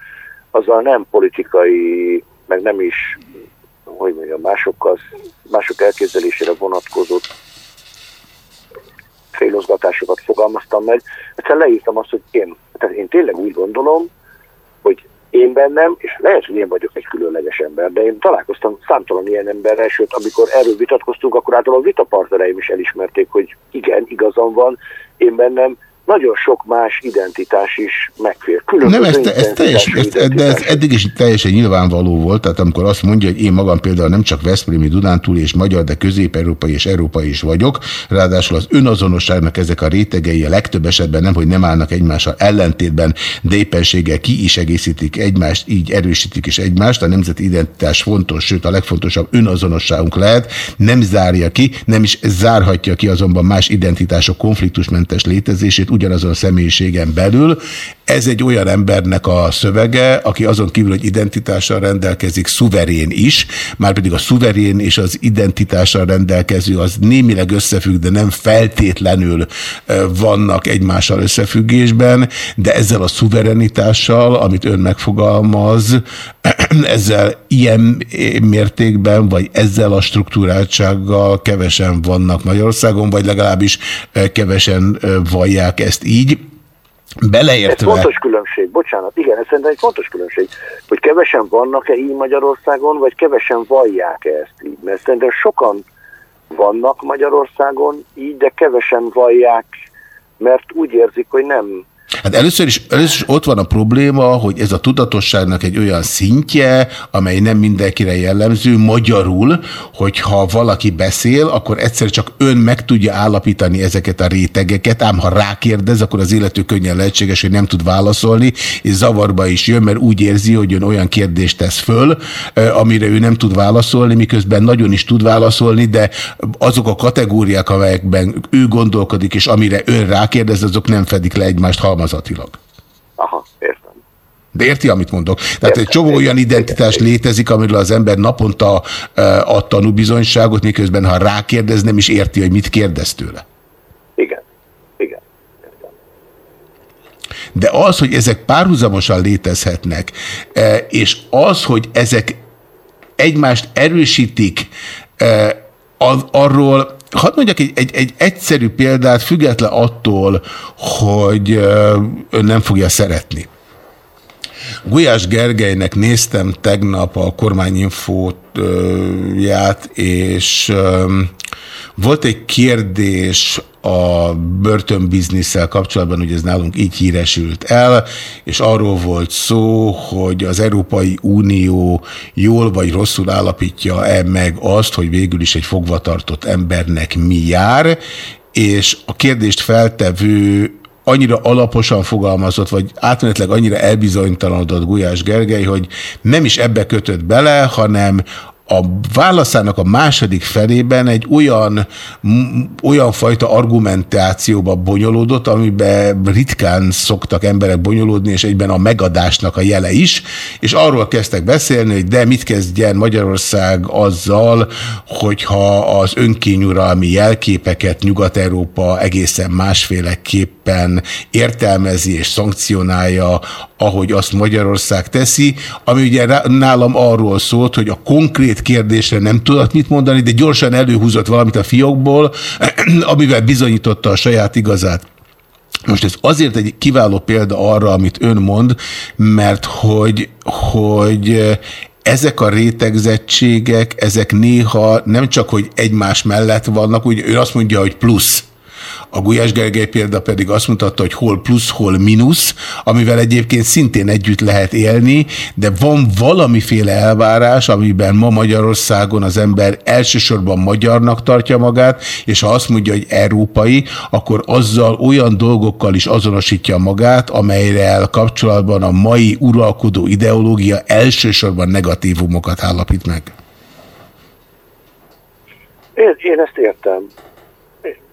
[SPEAKER 10] azzal nem politikai, meg nem is, hogy mondjam, másokkal, mások elképzelésére vonatkozott félozgatásokat fogalmaztam meg. Egyszerűen leírtam azt, hogy én, tehát én tényleg úgy gondolom, hogy én bennem, és lehet, hogy én vagyok egy különleges ember, de én találkoztam számtalan ilyen emberrel, sőt, amikor erről vitatkoztunk, akkor általában a vitapartnereim is elismerték, hogy igen, igazam van, én bennem nagyon sok más identitás is megfér. Különböző
[SPEAKER 8] Nem, ez, ez teljes, ez, de ez eddig is teljesen nyilvánvaló volt, tehát amikor azt mondja, hogy én magam például nem csak Veszprémi, Dunántúli és magyar, de közép-európai és európai is vagyok, ráadásul az önazonosságnak ezek a rétegei a legtöbb esetben nem, hogy nem állnak egymással ellentétben, de éppenséggel ki is egészítik egymást, így erősítik is egymást, a nemzeti identitás fontos, sőt a legfontosabb önazonosságunk lehet, nem zárja ki, nem is zárhatja ki azonban más identitások konfliktusmentes létezését ugyanazon a személyiségen belül. Ez egy olyan embernek a szövege, aki azon kívül, hogy identitással rendelkezik, szuverén is, már pedig a szuverén és az identitással rendelkező az némileg összefügg, de nem feltétlenül vannak egymással összefüggésben, de ezzel a szuverenitással, amit ön megfogalmaz, <clears throat> ezzel ilyen mértékben, vagy ezzel a struktúráltsággal kevesen vannak Magyarországon, vagy legalábbis kevesen vallják ezt így.
[SPEAKER 10] Ez
[SPEAKER 8] Beleértve...
[SPEAKER 10] fontos különbség, bocsánat, igen, ez szerintem egy fontos különbség, hogy kevesen vannak-e így Magyarországon, vagy kevesen vallják-e ezt így, mert szerintem sokan vannak Magyarországon így, de kevesen vallják, mert úgy érzik, hogy nem
[SPEAKER 8] Hát először is, először is ott van a probléma, hogy ez a tudatosságnak egy olyan szintje, amely nem mindenkire jellemző, magyarul, hogyha valaki beszél, akkor egyszer csak ön meg tudja állapítani ezeket a rétegeket, ám ha rákérdez, akkor az illető könnyen lehetséges, hogy nem tud válaszolni, és zavarba is jön, mert úgy érzi, hogy ön olyan kérdést tesz föl, amire ő nem tud válaszolni, miközben nagyon is tud válaszolni, de azok a kategóriák, amelyekben ő gondolkodik, és amire ön rákérdez, azok nem fedik le egymást halmazatilag.
[SPEAKER 10] Aha, értem.
[SPEAKER 8] De érti, amit mondok? Tehát egy csomó olyan identitás létezik, amiről az ember naponta uh, ad tanúbizonyságot, miközben ha rákérdez, nem is érti, hogy mit kérdez tőle.
[SPEAKER 10] Igen, igen.
[SPEAKER 8] De az, hogy ezek párhuzamosan létezhetnek, eh, és az, hogy ezek egymást erősítik, eh, arról Hadd mondjak egy, egy, egy egyszerű példát, független attól, hogy ön nem fogja szeretni. Gulyás Gergelynek néztem tegnap a kormányinfóját, és volt egy kérdés a börtönbizniszel kapcsolatban, hogy ez nálunk így híresült el, és arról volt szó, hogy az Európai Unió jól vagy rosszul állapítja-e meg azt, hogy végül is egy fogvatartott embernek mi jár, és a kérdést feltevő annyira alaposan fogalmazott, vagy átmenetleg annyira elbizonytalanodott Gulyás Gergely, hogy nem is ebbe kötött bele, hanem a válaszának a második felében egy olyan, olyan fajta argumentációba bonyolódott, amiben ritkán szoktak emberek bonyolódni, és egyben a megadásnak a jele is, és arról kezdtek beszélni, hogy de mit kezdjen Magyarország azzal, hogyha az önkényuralmi jelképeket Nyugat-Európa egészen másféleképpen értelmezi és szankcionálja, ahogy azt Magyarország teszi, ami ugye nálam arról szólt, hogy a konkrét kérdésre nem tudott mit mondani, de gyorsan előhúzott valamit a fiókból, <clears throat> amivel bizonyította a saját igazát. Most ez azért egy kiváló példa arra, amit ön mond, mert hogy, hogy ezek a rétegzettségek, ezek néha nem csak, hogy egymás mellett vannak, úgy ő azt mondja, hogy plusz. A Gulyás Gergely példa pedig azt mutatta, hogy hol plusz, hol mínusz, amivel egyébként szintén együtt lehet élni, de van valamiféle elvárás, amiben ma Magyarországon az ember elsősorban magyarnak tartja magát, és ha azt mondja, hogy európai, akkor azzal olyan dolgokkal is azonosítja magát, amelyre kapcsolatban a mai uralkodó ideológia elsősorban negatívumokat állapít meg.
[SPEAKER 10] Én, én ezt értem.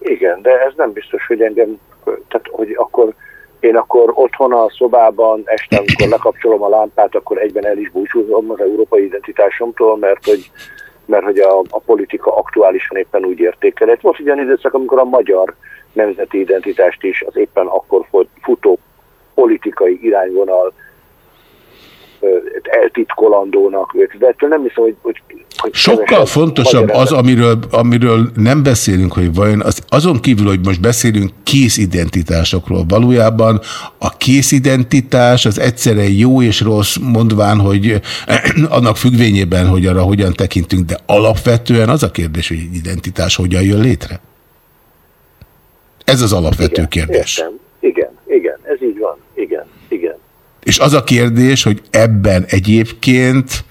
[SPEAKER 10] Igen, de ez nem biztos, hogy engem, tehát hogy akkor én akkor otthon a szobában este, amikor lekapcsolom a lámpát, akkor egyben el is búcsúzom az európai identitásomtól, mert hogy, mert hogy a, a politika aktuálisan éppen úgy értékel. Ez most ugyan időszak, amikor a magyar nemzeti identitást is az éppen akkor fut- futó politikai irányvonal eltitkolandónak vét. De ettől nem hiszem, hogy, hogy, hogy
[SPEAKER 8] Sokkal fontosabb
[SPEAKER 10] magyar
[SPEAKER 8] az, amiről, amiről nem beszélünk, hogy vajon az, azon kívül, hogy most beszélünk kész identitásokról, valójában a kész identitás az egyszerre jó és rossz, mondván, hogy <clears throat> annak függvényében, hogy arra hogyan tekintünk, de alapvetően az a kérdés, hogy egy identitás hogyan jön létre? Ez az alapvető kérdés.
[SPEAKER 10] Értem. Igen, igen, ez így van. Igen, igen.
[SPEAKER 8] És az a kérdés, hogy ebben egyébként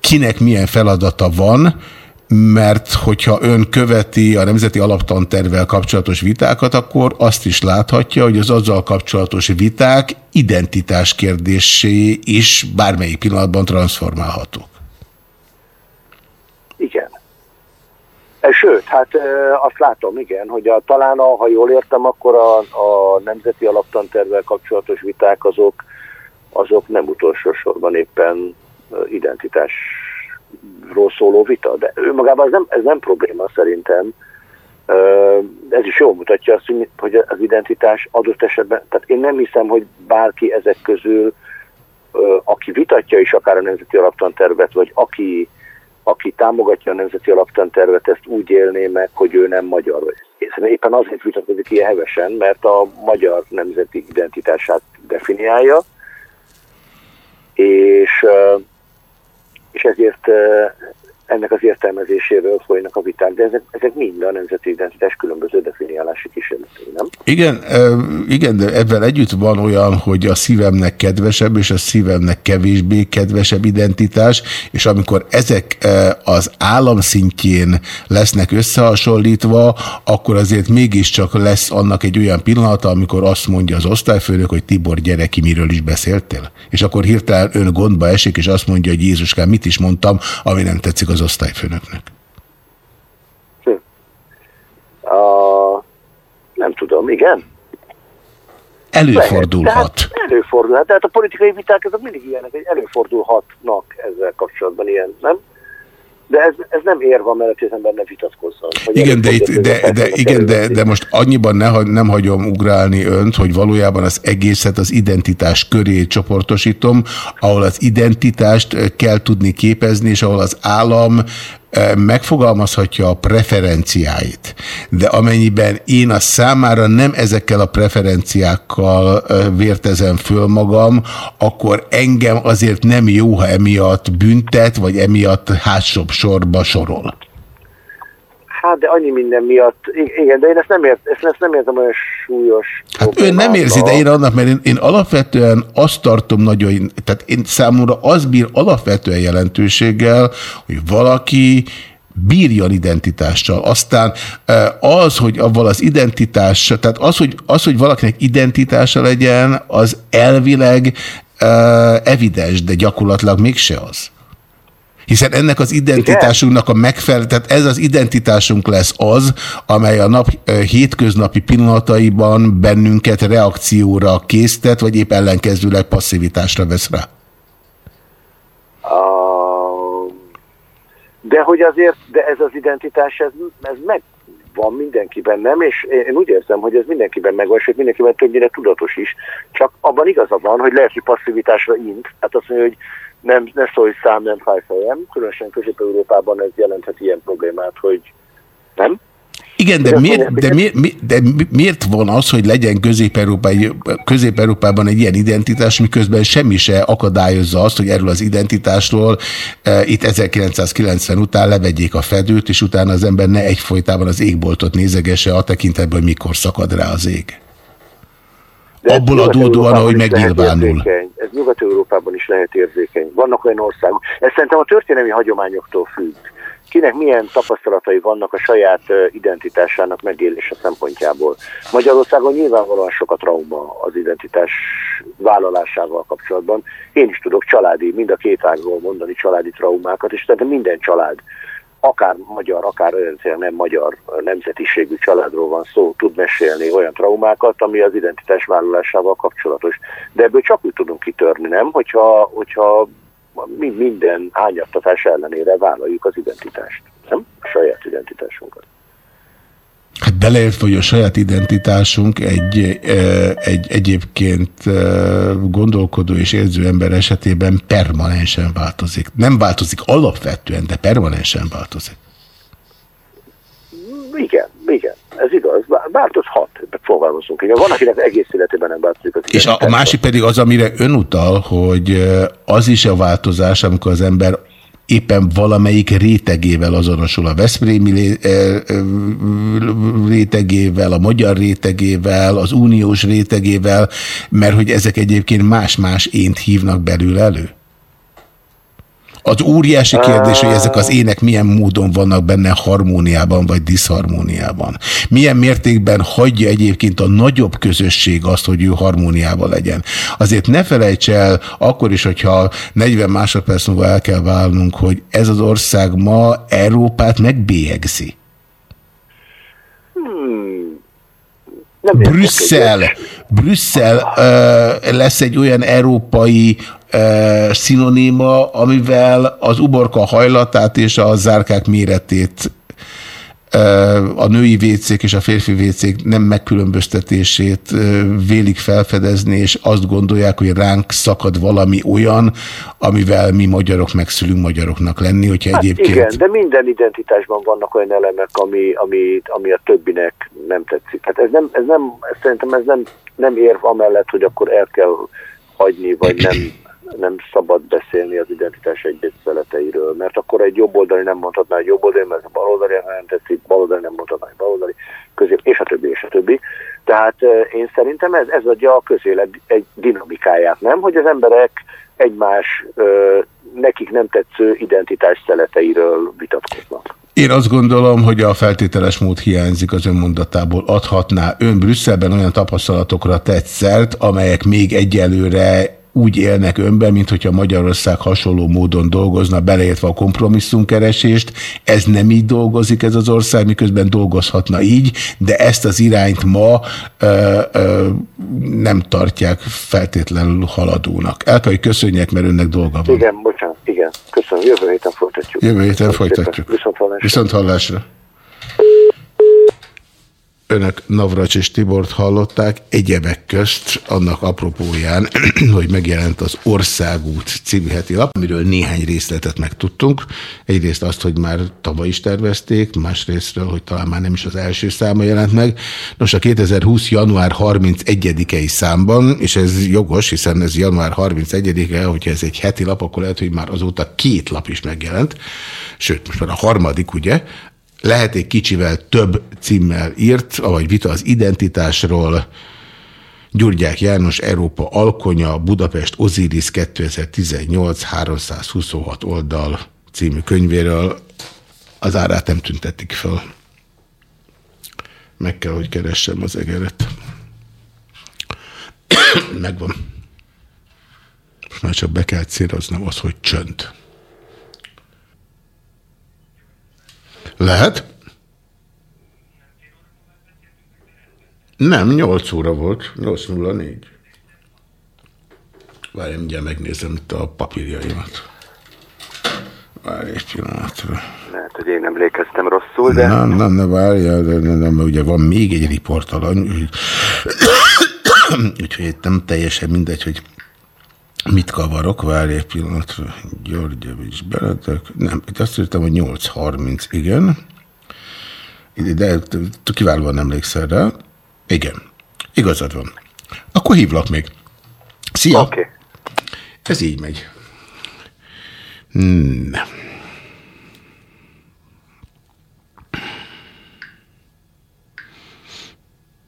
[SPEAKER 8] kinek milyen feladata van, mert hogyha ön követi a Nemzeti Alaptantervel kapcsolatos vitákat, akkor azt is láthatja, hogy az azzal kapcsolatos viták identitás kérdésé is bármelyik pillanatban transformálhatók.
[SPEAKER 10] Igen. Sőt, hát azt látom, igen, hogy a, talán, a, ha jól értem, akkor a, a Nemzeti Alaptantervel kapcsolatos viták azok, azok nem utolsó sorban éppen identitásról szóló vita, de önmagában ez nem, ez nem probléma szerintem. Ez is jól mutatja azt, hogy- az identitás adott esetben, tehát én nem hiszem, hogy bárki ezek közül, aki vitatja is akár a Nemzeti Alaptantervet, vagy aki aki támogatja a Nemzeti Alaptantervet, ezt úgy élné meg, hogy ő nem magyar. Szerintem éppen azért vitatkozik ilyen hevesen, mert a magyar nemzeti identitását definiálja, és, és ezért ennek az értelmezéséről folynak a viták, de ezek, ezek mind a nemzeti identitás különböző definiálási kísérletei, nem?
[SPEAKER 8] Igen, igen, de ebben együtt van olyan, hogy a szívemnek kedvesebb, és a szívemnek kevésbé kedvesebb identitás, és amikor ezek az állam szintjén lesznek összehasonlítva, akkor azért mégiscsak lesz annak egy olyan pillanata, amikor azt mondja az osztályfőnök, hogy Tibor, gyere ki, miről is beszéltél? És akkor hirtelen ön gondba esik, és azt mondja, hogy Jézuskám, mit is mondtam, ami nem tetszik az osztályfőnöknek.
[SPEAKER 10] A, nem tudom, igen?
[SPEAKER 8] Előfordulhat.
[SPEAKER 10] Előfordulhat. Tehát a politikai viták azok mindig ilyenek, hogy előfordulhatnak ezzel kapcsolatban ilyen, nem? De ez, ez nem érva mellett, hogy az ember ne vitatkozzon.
[SPEAKER 8] Igen, de, itt, de, de, igen de, de most annyiban ne, nem hagyom ugrálni önt, hogy valójában az egészet az identitás köré csoportosítom, ahol az identitást kell tudni képezni, és ahol az állam megfogalmazhatja a preferenciáit. De amennyiben én a számára nem ezekkel a preferenciákkal vértezem föl magam, akkor engem azért nem jó, ha emiatt büntet, vagy emiatt hátsóbb sorba sorol.
[SPEAKER 10] Hát de annyi minden miatt, igen, de én ezt nem, ért, ezt, ezt nem értem olyan súlyos
[SPEAKER 8] Hát ön nem érzi, de én annak, mert én, én alapvetően azt tartom nagyon, tehát én számomra az bír alapvetően jelentőséggel, hogy valaki bírjon identitással. Aztán eh, az, hogy avval az identitás, tehát az, hogy, az, hogy valakinek identitása legyen, az elvileg eh, evidens, de gyakorlatilag mégse az. Hiszen ennek az identitásunknak a megfelelő, tehát ez az identitásunk lesz az, amely a nap hétköznapi pillanataiban bennünket reakcióra késztet, vagy épp ellenkezőleg passzivitásra vesz rá.
[SPEAKER 10] De hogy azért, de ez az identitás, ez, ez meg van mindenkiben, nem? És én úgy érzem, hogy ez mindenkiben megvan, sőt mindenkiben többnyire tudatos is. Csak abban igaza van, hogy lelki passzivitásra int. Hát azt mondja, hogy nem, ne szólj szám, nem fáj fejem. Különösen Közép-Európában ez jelenthet ilyen problémát, hogy nem?
[SPEAKER 8] Igen, de miért, de, miért, mi- de mi- miért van az, hogy legyen Közép-Európában egy ilyen identitás, miközben semmi se akadályozza azt, hogy erről az identitásról e, itt 1990 után levegyék a fedőt, és utána az ember ne egyfolytában az égboltot nézegesse a tekintetben, hogy mikor szakad rá az ég.
[SPEAKER 10] De
[SPEAKER 8] Abból adódóan, ahogy megnyilvánul.
[SPEAKER 10] érzékeny. Ez Nyugat-Európában is lehet érzékeny. Vannak olyan országok. Ez szerintem a történelmi hagyományoktól függ. Kinek milyen tapasztalatai vannak a saját identitásának megélése szempontjából. Magyarországon nyilvánvalóan sok a trauma az identitás vállalásával kapcsolatban. Én is tudok családi, mind a két ágról mondani családi traumákat, és tehát minden család akár magyar, akár olyan nem magyar nemzetiségű családról van szó, tud mesélni olyan traumákat, ami az identitás vállalásával kapcsolatos. De ebből csak úgy tudunk kitörni, nem? Hogyha, hogyha mi minden ányattatás ellenére vállaljuk az identitást, nem? A saját identitásunkat.
[SPEAKER 8] Hát beleértve, hogy a saját identitásunk egy, egy egyébként gondolkodó és érző ember esetében permanensen változik. Nem változik alapvetően, de permanensen változik.
[SPEAKER 10] Igen, igen, ez igaz. Vá- Változhat, fogalmazunk. Igen, van, akinek egész életében nem változik az
[SPEAKER 8] És a, a másik pedig az, amire ön utal, hogy az is a változás, amikor az ember éppen valamelyik rétegével azonosul, a Veszprémi eh, eh, rétegével, a magyar rétegével, az uniós rétegével, mert hogy ezek egyébként más-más ént hívnak belül elő? Az óriási kérdés, hogy ezek az ének milyen módon vannak benne harmóniában vagy diszharmóniában. Milyen mértékben hagyja egyébként a nagyobb közösség azt, hogy ő harmóniában legyen. Azért ne felejts el, akkor is, hogyha 40 másodperc múlva el kell válnunk, hogy ez az ország ma Európát megbélyegzi.
[SPEAKER 10] Hmm. Nem
[SPEAKER 8] Brüsszel. Brüsszel ö, lesz egy olyan európai ö, szinoníma, amivel az uborka hajlatát és a zárkák méretét a női vécék és a férfi vécék nem megkülönböztetését vélik felfedezni, és azt gondolják, hogy ránk szakad valami olyan, amivel mi magyarok megszülünk magyaroknak lenni, hogyha
[SPEAKER 10] Hát
[SPEAKER 8] egyébként...
[SPEAKER 10] igen, de minden identitásban vannak olyan elemek, ami, ami, ami a többinek nem tetszik. Hát ez nem, ez nem szerintem ez nem, nem érv amellett, hogy akkor el kell hagyni, vagy nem, nem szabad beszélni az identitás egyes szeleteiről, mert akkor egy jobboldali nem mondhatná egy jobboldali, mert a baloldali nem tetszik, baloldali nem mondhatná egy baloldali, közép, és a többi, és a többi. Tehát eh, én szerintem ez, ez adja a közélet egy dinamikáját, nem? Hogy az emberek egymás nekik nem tetsző identitás szeleteiről vitatkoznak.
[SPEAKER 8] Én azt gondolom, hogy a feltételes mód hiányzik az önmondatából. Adhatná ön Brüsszelben olyan tapasztalatokra tett szert, amelyek még egyelőre úgy élnek önben, mint hogyha Magyarország hasonló módon dolgozna, beleértve a kompromisszumkeresést. Ez nem így dolgozik ez az ország, miközben dolgozhatna így, de ezt az irányt ma ö, ö, nem tartják feltétlenül haladónak. El kell, hogy köszönjek, mert önnek dolga van.
[SPEAKER 10] Igen, bocsánat, igen. Köszönöm, jövő héten folytatjuk.
[SPEAKER 8] Jövő héten folytatjuk.
[SPEAKER 10] Viszont hallásra.
[SPEAKER 8] Viszont hallásra. Önök Navracs és Tibort hallották egyebek közt annak apropóján, <clears throat> hogy megjelent az Országút című heti lap, amiről néhány részletet megtudtunk. Egyrészt azt, hogy már tavaly is tervezték, másrésztről, hogy talán már nem is az első száma jelent meg. Nos, a 2020. január 31-i számban, és ez jogos, hiszen ez január 31-e, hogyha ez egy heti lap, akkor lehet, hogy már azóta két lap is megjelent. Sőt, most már a harmadik, ugye? Lehet egy kicsivel több címmel írt, avagy vita az identitásról, Gyurgyák János, Európa Alkonya, Budapest Osiris 2018, 326 oldal című könyvéről. Az árát nem tüntetik fel. Meg kell, hogy keressem az egeret. Megvan. Most már csak be kell céloznom az, hogy csönd. Lehet? Nem, 8 óra volt. 8.04. Várj, mindjárt megnézem itt a papírjaimat. Várj egy pillanatra.
[SPEAKER 10] Lehet, hogy én emlékeztem rosszul, de...
[SPEAKER 8] Nem, nem, ne várjál, de nem, nem, ugye van még egy riportalany, úgyhogy- <coughs> úgyhogy itt nem teljesen mindegy, hogy mit kavarok, várj egy pillanatra, Györgyevics Benedek, nem, itt azt írtam, hogy 8.30, igen, de kiválóan emlékszel rá, igen, igazad van. Akkor hívlak még. Szia!
[SPEAKER 10] Okay.
[SPEAKER 8] Ez így megy. Hmm.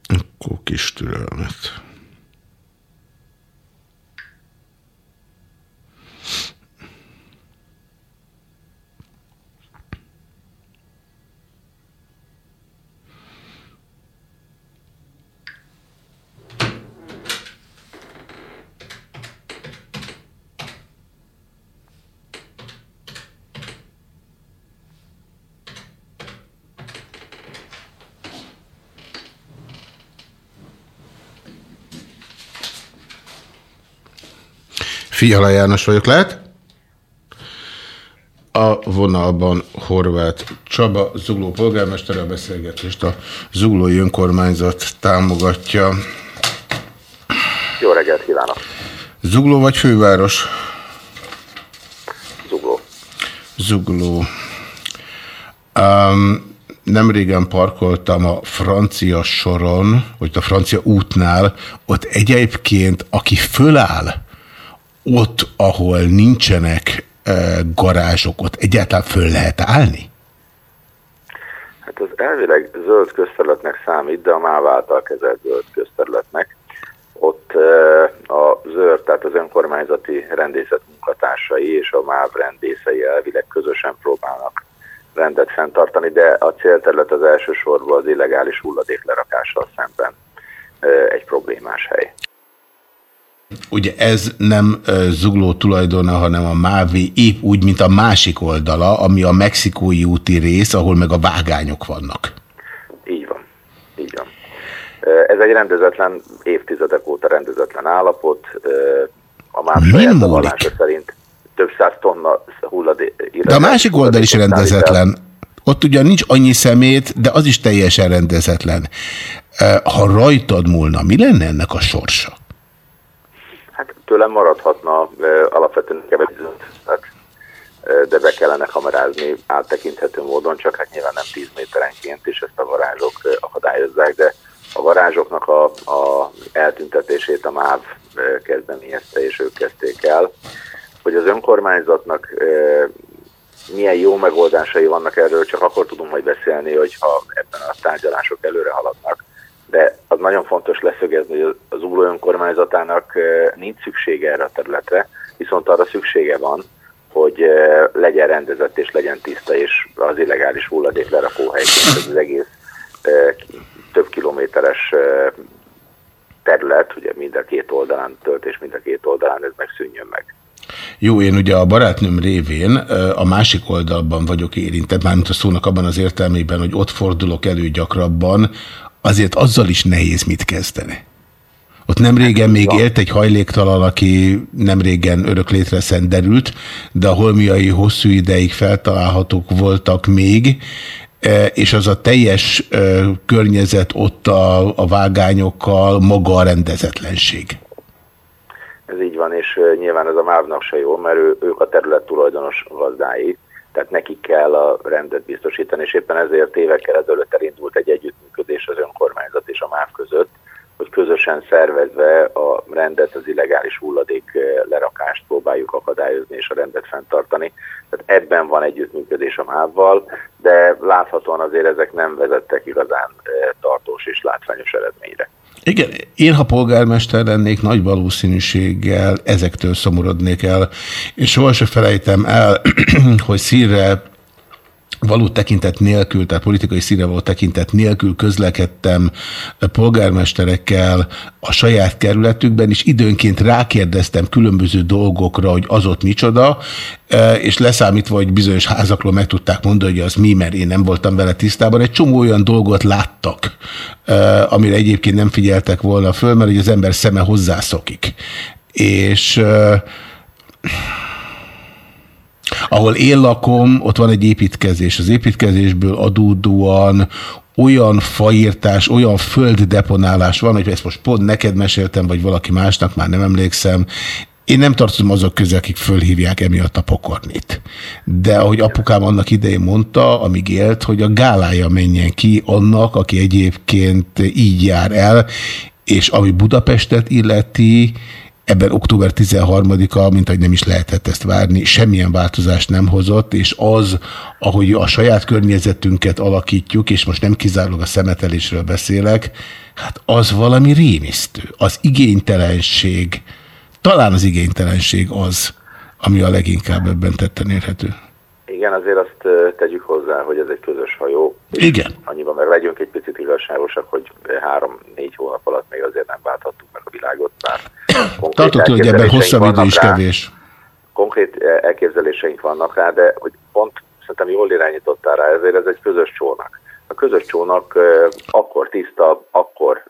[SPEAKER 8] Akkor kis türelmet. Fiala János vagyok, lehet? A vonalban Horváth Csaba, Zugló polgármester, a beszélgetést a Zuglói Önkormányzat támogatja.
[SPEAKER 11] Jó reggelt kívánok!
[SPEAKER 8] Zugló vagy főváros?
[SPEAKER 11] Zugló.
[SPEAKER 8] Zugló. Um, nem régen parkoltam a francia soron, vagy a francia útnál, ott egyébként, aki föláll, ott, ahol nincsenek garázsok, ott egyáltalán föl lehet állni?
[SPEAKER 11] Hát az elvileg zöld közterületnek számít, de a MÁV által kezelt zöld közterületnek. Ott a zöld, tehát az önkormányzati rendészet munkatársai és a MÁV rendészei elvileg közösen próbálnak rendet fenntartani, de a célterület az elsősorban az illegális hulladék lerakással szemben egy problémás hely.
[SPEAKER 8] Ugye ez nem zugló tulajdona, hanem a Mávé épp úgy, mint a másik oldala, ami a mexikói úti rész, ahol meg a vágányok vannak.
[SPEAKER 11] Így van. Így van. Ez egy rendezetlen, évtizedek óta rendezetlen állapot. A
[SPEAKER 8] múlik?
[SPEAKER 11] bevallása szerint több száz tonna hulladék.
[SPEAKER 8] De a másik oldal is rendezetlen. Ott ugyan nincs annyi szemét, de az is teljesen rendezetlen. Ha rajtad múlna, mi lenne ennek a sorsa?
[SPEAKER 11] Tőlem maradhatna alapvetően kevesebb, de be kellene kamerázni áttekinthető módon, csak hát nyilván nem 10 méterenként, és ezt a varázsok akadályozzák, de a varázsoknak a, a eltüntetését a MÁV kezdeményezte, és ők kezdték el. Hogy az önkormányzatnak milyen jó megoldásai vannak erről, csak akkor tudunk majd beszélni, hogyha ebben a tárgyalások előre haladnak. De az nagyon fontos leszögezni, hogy az Ugló önkormányzatának eh, nincs szüksége erre a területre, viszont arra szüksége van, hogy eh, legyen rendezett és legyen tiszta, és az illegális hulladék lerakóhelyként az egész eh, több kilométeres terület, ugye mind a két oldalán tölt, és mind a két oldalán ez megszűnjön meg.
[SPEAKER 8] Jó, én ugye a barátnőm révén a másik oldalban vagyok érintett, mármint a szónak abban az értelmében, hogy ott fordulok elő gyakrabban, azért azzal is nehéz mit kezdeni. Ott nem régen még élt egy hajléktalan, aki nem régen örök létre szenderült, de a holmiai hosszú ideig feltalálhatók voltak még, e, és az a teljes ö, környezet ott a, a vágányokkal maga a rendezetlenség.
[SPEAKER 11] Ez így van, és ö, nyilván ez a MÁV-nak se jó, mert ő, ők a terület tulajdonos gazdái, tehát nekik kell a rendet biztosítani, és éppen ezért évekkel ezelőtt elindult egy együttműködés az önkormányzat és a MÁV között, hogy közösen szervezve a rendet, az illegális hulladék ö, lerakást próbáljuk akadályozni és a rendet fenntartani. Tehát ebben van együttműködés a MÁV-val, de láthatóan azért ezek nem vezettek igazán ö, tartós és látványos eredményre.
[SPEAKER 8] Igen, én ha polgármester lennék, nagy valószínűséggel ezektől szomorodnék el, és sohasem felejtem el, <clears throat> hogy színre való tekintet nélkül, tehát politikai színre való tekintet nélkül közlekedtem polgármesterekkel a saját kerületükben, és időnként rákérdeztem különböző dolgokra, hogy az ott micsoda, e, és leszámítva, hogy bizonyos házakról meg tudták mondani, hogy az mi, mert én nem voltam vele tisztában, egy csomó olyan dolgot láttak, e, amire egyébként nem figyeltek volna föl, mert hogy az ember szeme hozzászokik. És e, ahol én lakom, ott van egy építkezés. Az építkezésből adódóan olyan faírtás, olyan földdeponálás van, hogy ezt most pont neked meséltem, vagy valaki másnak, már nem emlékszem, én nem tartozom azok közé, akik fölhívják emiatt a pokornit. De ahogy apukám annak idején mondta, amíg élt, hogy a gálája menjen ki annak, aki egyébként így jár el, és ami Budapestet illeti, ebben október 13-a, mint ahogy nem is lehetett ezt várni, semmilyen változást nem hozott, és az, ahogy a saját környezetünket alakítjuk, és most nem kizárólag a szemetelésről beszélek, hát az valami rémisztő. Az igénytelenség, talán az igénytelenség az, ami a leginkább ebben tetten érhető.
[SPEAKER 11] Igen, azért azt tegyük hozzá, hogy ez egy közös hajó.
[SPEAKER 8] Igen.
[SPEAKER 11] Annyiban meg legyünk egy picit igazságosak, hogy három-négy hónap alatt még azért nem válthattuk meg a világot. Bár <coughs> konkrét
[SPEAKER 8] Tartott, hogy ebben hosszabb idő is
[SPEAKER 11] rá.
[SPEAKER 8] kevés.
[SPEAKER 11] Konkrét eh, elképzeléseink vannak rá, de hogy pont szerintem jól irányítottál rá, ezért ez egy közös csónak. A közös csónak akkor tiszta, akkor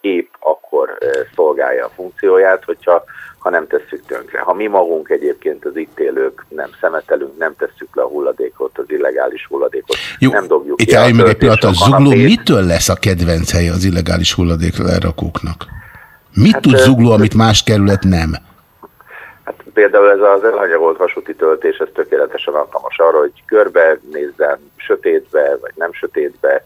[SPEAKER 11] épp, akkor szolgálja a funkcióját, hogyha ha nem tesszük tönkre. Ha mi magunk egyébként az itt élők nem szemetelünk, nem tesszük le a hulladékot, az illegális hulladékot,
[SPEAKER 8] Jó,
[SPEAKER 11] nem dobjuk
[SPEAKER 8] itt
[SPEAKER 11] ki
[SPEAKER 8] állj meg egy pillanat, a zugló mitől lesz a kedvenc helye az illegális hulladék lerakóknak? Mit
[SPEAKER 11] Hát,
[SPEAKER 8] tud zugló, amit más kerület nem?
[SPEAKER 11] Például ez az elhanyagolt vasúti töltés, ez tökéletesen alkalmas arra, hogy körbe nézzen sötétbe, vagy nem sötétbe,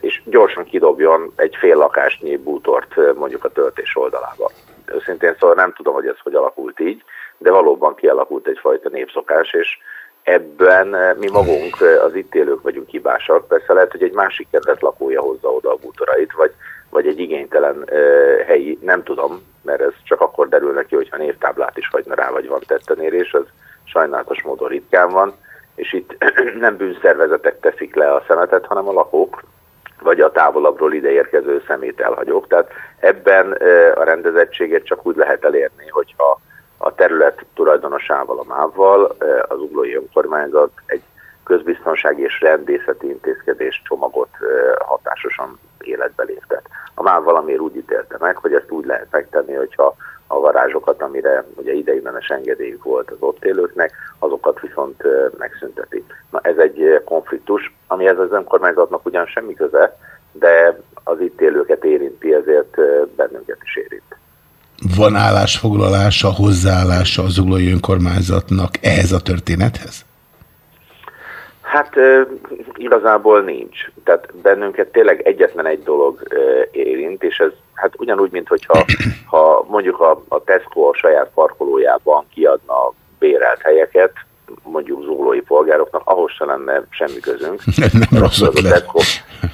[SPEAKER 11] és gyorsan kidobjon egy fél lakásnyi bútort mondjuk a töltés oldalába. Őszintén szóval nem tudom, hogy ez hogy alakult így, de valóban kialakult egyfajta népszokás, és ebben mi magunk, az itt élők vagyunk hibásak. Persze lehet, hogy egy másik kedvet lakója hozza oda a bútorait, vagy, vagy egy igénytelen uh, helyi, nem tudom, mert ez csak akkor derül neki, hogyha névtáblát is hagyna rá, vagy van tettenérés, az sajnálatos módon ritkán van, és itt <clears throat> nem bűnszervezetek teszik le a szemetet, hanem a lakók, vagy a távolabbról ideérkező szemét elhagyók. Tehát ebben a rendezettséget csak úgy lehet elérni, hogyha a terület tulajdonosával, a MÁV-val az uglói önkormányzat egy közbiztonsági és rendészeti intézkedés csomagot hatásosan életbe léptet. A MÁV valamiért úgy ítélte meg, hogy ezt úgy lehet megtenni, hogyha a varázsokat, amire ugye ideiglenes engedélyük volt az ott élőknek, azokat viszont megszünteti. Na ez egy konfliktus, amihez az önkormányzatnak ugyan semmi köze, de az itt élőket érinti, ezért bennünket is érint.
[SPEAKER 8] Van állásfoglalása, hozzáállása az zuglói önkormányzatnak ehhez a történethez?
[SPEAKER 11] Hát igazából nincs. Tehát bennünket tényleg egyetlen egy dolog érint, és ez hát ugyanúgy, mint hogyha ha mondjuk a, a Tesco a saját parkolójában kiadna bérelt helyeket, mondjuk zuglói polgároknak, ahhoz se lenne semmi közünk. <laughs>
[SPEAKER 8] Nem rossz
[SPEAKER 11] az, a. Tesco,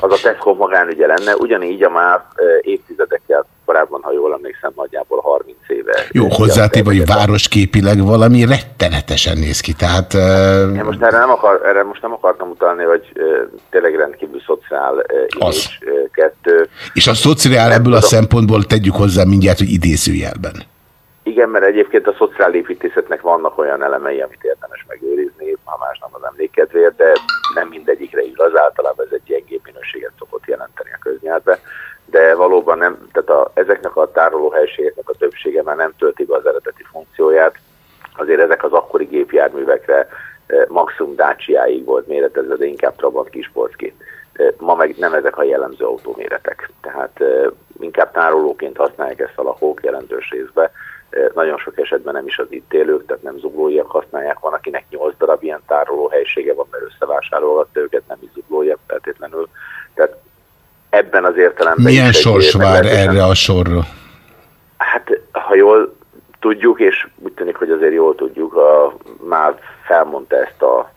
[SPEAKER 11] az a Tesco magánügye lenne, ugyanígy a MÁV ö, évtizedekkel korábban, ha jól emlékszem, nagyjából 30 éve.
[SPEAKER 8] Jó, hozzátéve, hogy városképileg valami rettenetesen néz ki, tehát... ö,
[SPEAKER 11] Én most erre nem, akar, erre most nem akartam utalni, hogy ö, tényleg rendkívül szociál ö, kettő.
[SPEAKER 8] És a szociál ebből a szempontból tegyük hozzá mindjárt, hogy idézőjelben.
[SPEAKER 11] Igen, mert egyébként a szociálépítészetnek vannak olyan elemei, amit érdemes megőrizni, ha más nem az emlékedvéért, de nem mindegyikre igaz, általában ez egy gyengébb minőséget szokott jelenteni a köznyelvbe. De valóban nem, tehát a, ezeknek a tárolóhelységeknek a többsége már nem tölti be az eredeti funkcióját. Azért ezek az akkori gépjárművekre eh, maximum Dacia-ig volt méretezve, de inkább Trabant Kispolszki. Eh, Ma meg nem ezek a jellemző autóméretek. Tehát eh, inkább tárolóként használják ezt a lakók jelentős részbe. Nagyon sok esetben nem is az itt élők, tehát nem zuglóiak használják. Van, akinek 8 darab ilyen tárolóhelyisége van, mert összevásárolgatta őket, nem is zuglóiak feltétlenül. Tehát ebben az értelemben
[SPEAKER 8] Milyen sors vár erre a sorra?
[SPEAKER 11] Hát, ha jól tudjuk, és úgy tűnik, hogy azért jól tudjuk, a MÁV felmondta ezt a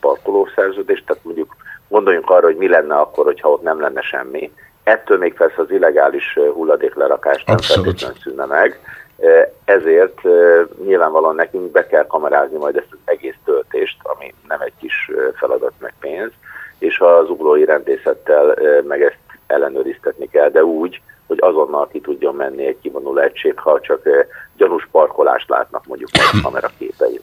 [SPEAKER 11] parkolószerződést, tehát mondjuk gondoljunk arra, hogy mi lenne akkor, hogyha ott nem lenne semmi. Ettől még persze az illegális hulladéklerakás nem feltétlenül szűnne meg, ezért nyilvánvalóan nekünk be kell kamerázni majd ezt az egész töltést, ami nem egy kis feladat meg pénz, és az uglói rendészettel meg ezt ellenőriztetni kell, de úgy, hogy azonnal ki tudjon menni egy kivonuló egység, ha csak gyanús parkolást látnak mondjuk a kameraképei.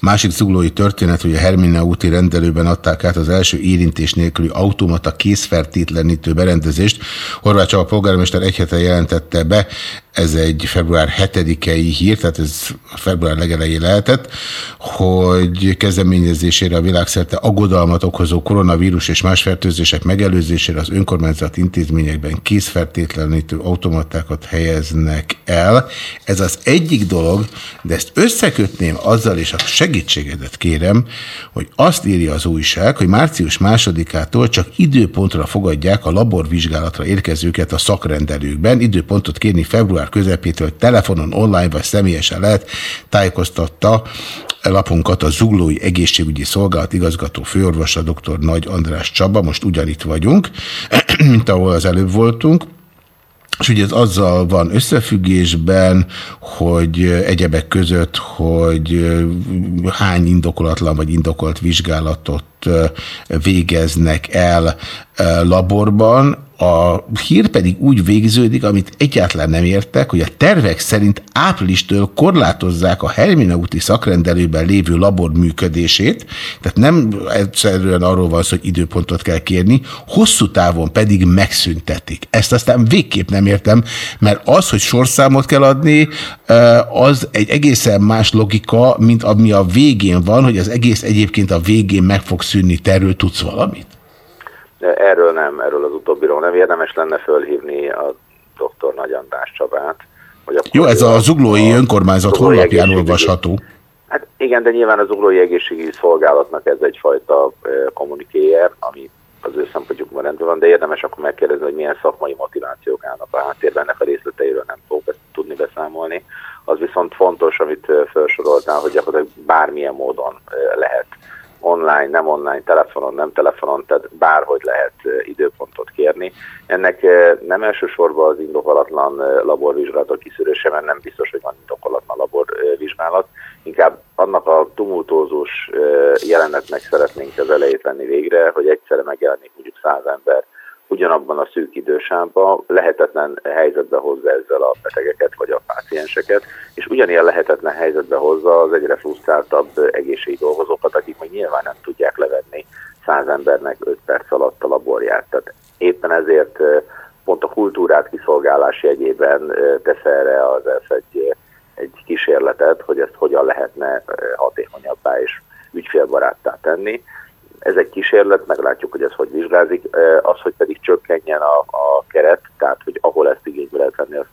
[SPEAKER 8] Másik zuglói történet, hogy a Hermina úti rendelőben adták át az első érintés nélküli automata készfertőtlenítő berendezést. Horváth Csaba polgármester egy hete jelentette be, ez egy február 7-i hír, tehát ez február legelején lehetett, hogy kezdeményezésére a világszerte aggodalmat okozó koronavírus és más fertőzések megelőzésére az önkormányzat intézményekben készfertőtlenítő automatákat helyeznek el. Ez az egyik dolog, de ezt összekötném azzal, és a segítségedet kérem, hogy azt írja az újság, hogy március másodikától csak időpontra fogadják a laborvizsgálatra érkezőket a szakrendelőkben. Időpontot kérni február közepétől telefonon, online vagy személyesen lehet, tájékoztatta lapunkat a Zuglói Egészségügyi Szolgálat igazgató főorvosa dr. Nagy András Csaba, most ugyanitt vagyunk, <clears throat> mint ahol az előbb voltunk, és ugye ez azzal van összefüggésben, hogy egyebek között, hogy hány indokolatlan vagy indokolt vizsgálatot végeznek el laborban, A hír pedig úgy végződik, amit egyáltalán nem értek, hogy a tervek szerint áprilistől korlátozzák a Hermina úti szakrendelőben lévő labor működését, tehát nem egyszerűen arról van szó, hogy időpontot kell kérni, hosszú távon pedig megszüntetik. Ezt aztán végképp nem értem, mert az, hogy sorszámot kell adni, az egy egészen más logika, mint ami a végén van, hogy az egész egyébként a végén meg fog szűnni. Te erről tudsz valamit?
[SPEAKER 11] De Erről nem, erről az utóbbiról nem érdemes lenne fölhívni a dr. Nagy András Csabát. Hogy
[SPEAKER 8] Jó, ez a zuglói önkormányzat
[SPEAKER 11] zuglói
[SPEAKER 8] honlapján olvasható.
[SPEAKER 11] Hát igen, de nyilván az uglói egészségügyi szolgálatnak ez egyfajta kommunikéje, ami az ő szempontjukban rendben van, de érdemes akkor megkérdezni, hogy milyen szakmai motivációk állnak a háttérben, ennek a részleteiről nem fogok ezt tudni beszámolni. Az viszont fontos, amit felsoroltál, hogy gyakorlatilag bármilyen módon eh, lehet online, nem online, telefonon, nem telefonon, tehát bárhogy lehet eh, időpontot kérni. Ennek nem elsősorban az indokolatlan laborvizsgálatok kiszűrése, mert nem biztos, hogy van indokolatlan laborvizsgálat, inkább annak a tumultózus jelenetnek szeretnénk az elejét venni végre, hogy egyszerre megjelenik mondjuk száz ember ugyanabban a szűk idősában lehetetlen helyzetbe hozza ezzel a betegeket vagy a pácienseket, és ugyanilyen lehetetlen helyzetbe hozza az egyre frusztráltabb egészségügyi dolgozókat, akik még nyilván nem tudják levenni száz embernek 5 perc alatt a laborját. Tehát éppen ezért eh, pont a kultúrát kiszolgálás jegyében eh, tesz erre az ELF egy, egy kísérletet, hogy ezt hogyan lehetne eh, hatékonyabbá és ügyfélbaráttá tenni ez egy kísérlet, meglátjuk, hogy ez hogy vizsgázik. Az, hogy pedig csökkenjen a, a keret, tehát hogy ahol ezt igénybe lehet venni, azt,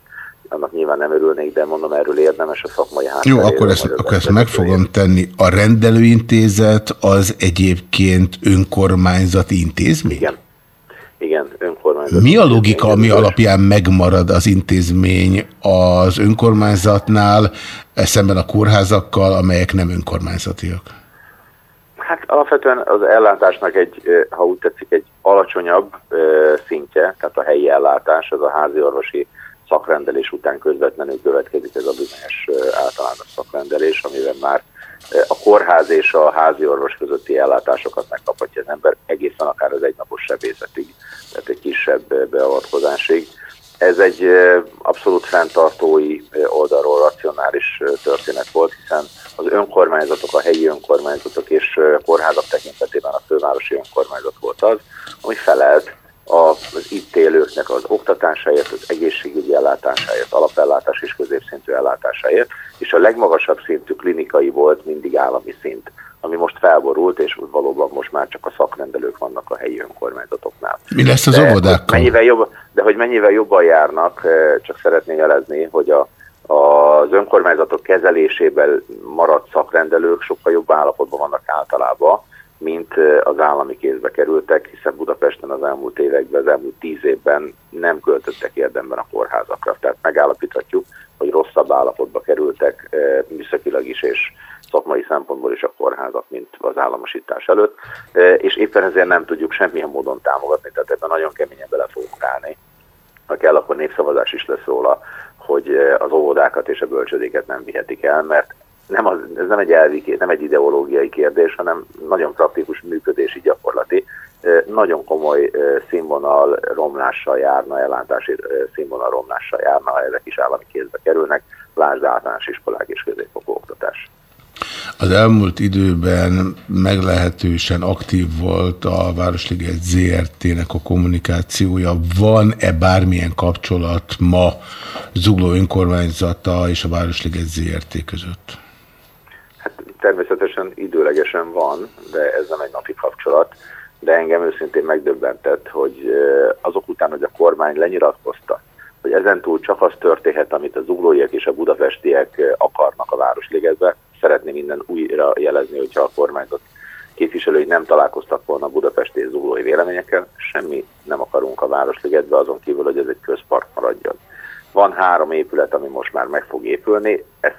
[SPEAKER 11] annak nyilván nem örülnék, de mondom, erről érdemes a szakmai
[SPEAKER 8] Jó,
[SPEAKER 11] hátteréről
[SPEAKER 8] akkor ezt, akkor ezt meg fogom tenni. A rendelőintézet az egyébként önkormányzati intézmény?
[SPEAKER 11] Igen. Igen, önkormányzat.
[SPEAKER 8] Mi a logika, ami alapján megmarad az intézmény az önkormányzatnál eh, szemben a kórházakkal, amelyek nem önkormányzatiak?
[SPEAKER 11] Hát alapvetően az ellátásnak egy, ha úgy tetszik, egy alacsonyabb szintje, tehát a helyi ellátás, az a házi orvosi szakrendelés után közvetlenül következik ez a bizonyos általános szakrendelés, amiben már a kórház és a házi orvos közötti ellátásokat megkaphatja az ember egészen akár az egynapos sebészetig, tehát egy kisebb beavatkozásig. Ez egy abszolút fenntartói oldalról racionális történet volt, hiszen az önkormányzatok, a helyi önkormányzatok és kórházak tekintetében a fővárosi önkormányzat volt az, ami felelt az itt élőknek az oktatásáért, az egészségügyi ellátásáért, alapellátás és középszintű ellátásáért, és a legmagasabb szintű klinikai volt mindig állami szint, ami most felborult, és valóban most már csak a szakrendelők vannak a helyi önkormányzatoknál.
[SPEAKER 8] Mi lesz az
[SPEAKER 11] De,
[SPEAKER 8] óvodákkal?
[SPEAKER 11] Mennyivel jobb, de hogy mennyivel jobban járnak, eh, csak szeretném jelezni, hogy a, az önkormányzatok kezelésében maradt szakrendelők sokkal jobb állapotban vannak általában, mint eh, az állami kézbe kerültek, hiszen Budapesten az elmúlt években, az elmúlt tíz évben nem költöttek érdemben a kórházakra. Tehát megállapíthatjuk, hogy rosszabb állapotba kerültek eh, műszakilag is és szakmai szempontból is a kórházak, mint az államosítás előtt, Eh, és éppen ezért nem tudjuk semmilyen módon támogatni, tehát ebben nagyon keményen bele fogunk állni. Ha kell, akkor népszavazás is lesz róla, hogy eh, az óvodákat és a bölcsödéket nem vihetik el, mert nem az, ez nem egy elvi, nem egy ideológiai kérdés, hanem nagyon praktikus működési gyakorlati. Eh, Nagyon komoly színvonal romlással járna, ellátási színvonal romlással járna, ha ezek is állami kézbe kerülnek, lásd általános iskolák és középfokú oktatás.
[SPEAKER 8] Az elmúlt időben meglehetősen aktív volt a Városliget ZRT-nek a kommunikációja. Van-e bármilyen kapcsolat ma Zugló önkormányzata és a Városliget ZRT között?
[SPEAKER 11] Természetesen időlegesen van, de ez nem egy napi kapcsolat, de engem őszintén megdöbbentett, hogy eh, azok után, hogy a kormány lenyilatkozta, hogy ezentúl csak az történhet, amit az zuglóiak és a budapestiek eh, akarnak a Városligetbe. Szeretném minden újra jelezni, hogyha a kormányzat képviselői nem találkoztak volna a budapesti zuglói véleményekkel, semmi nem akarunk a Városligetbe, azon kívül, hogy ez egy közpark maradjon. Van három épület, ami most már meg fog épülni, ezt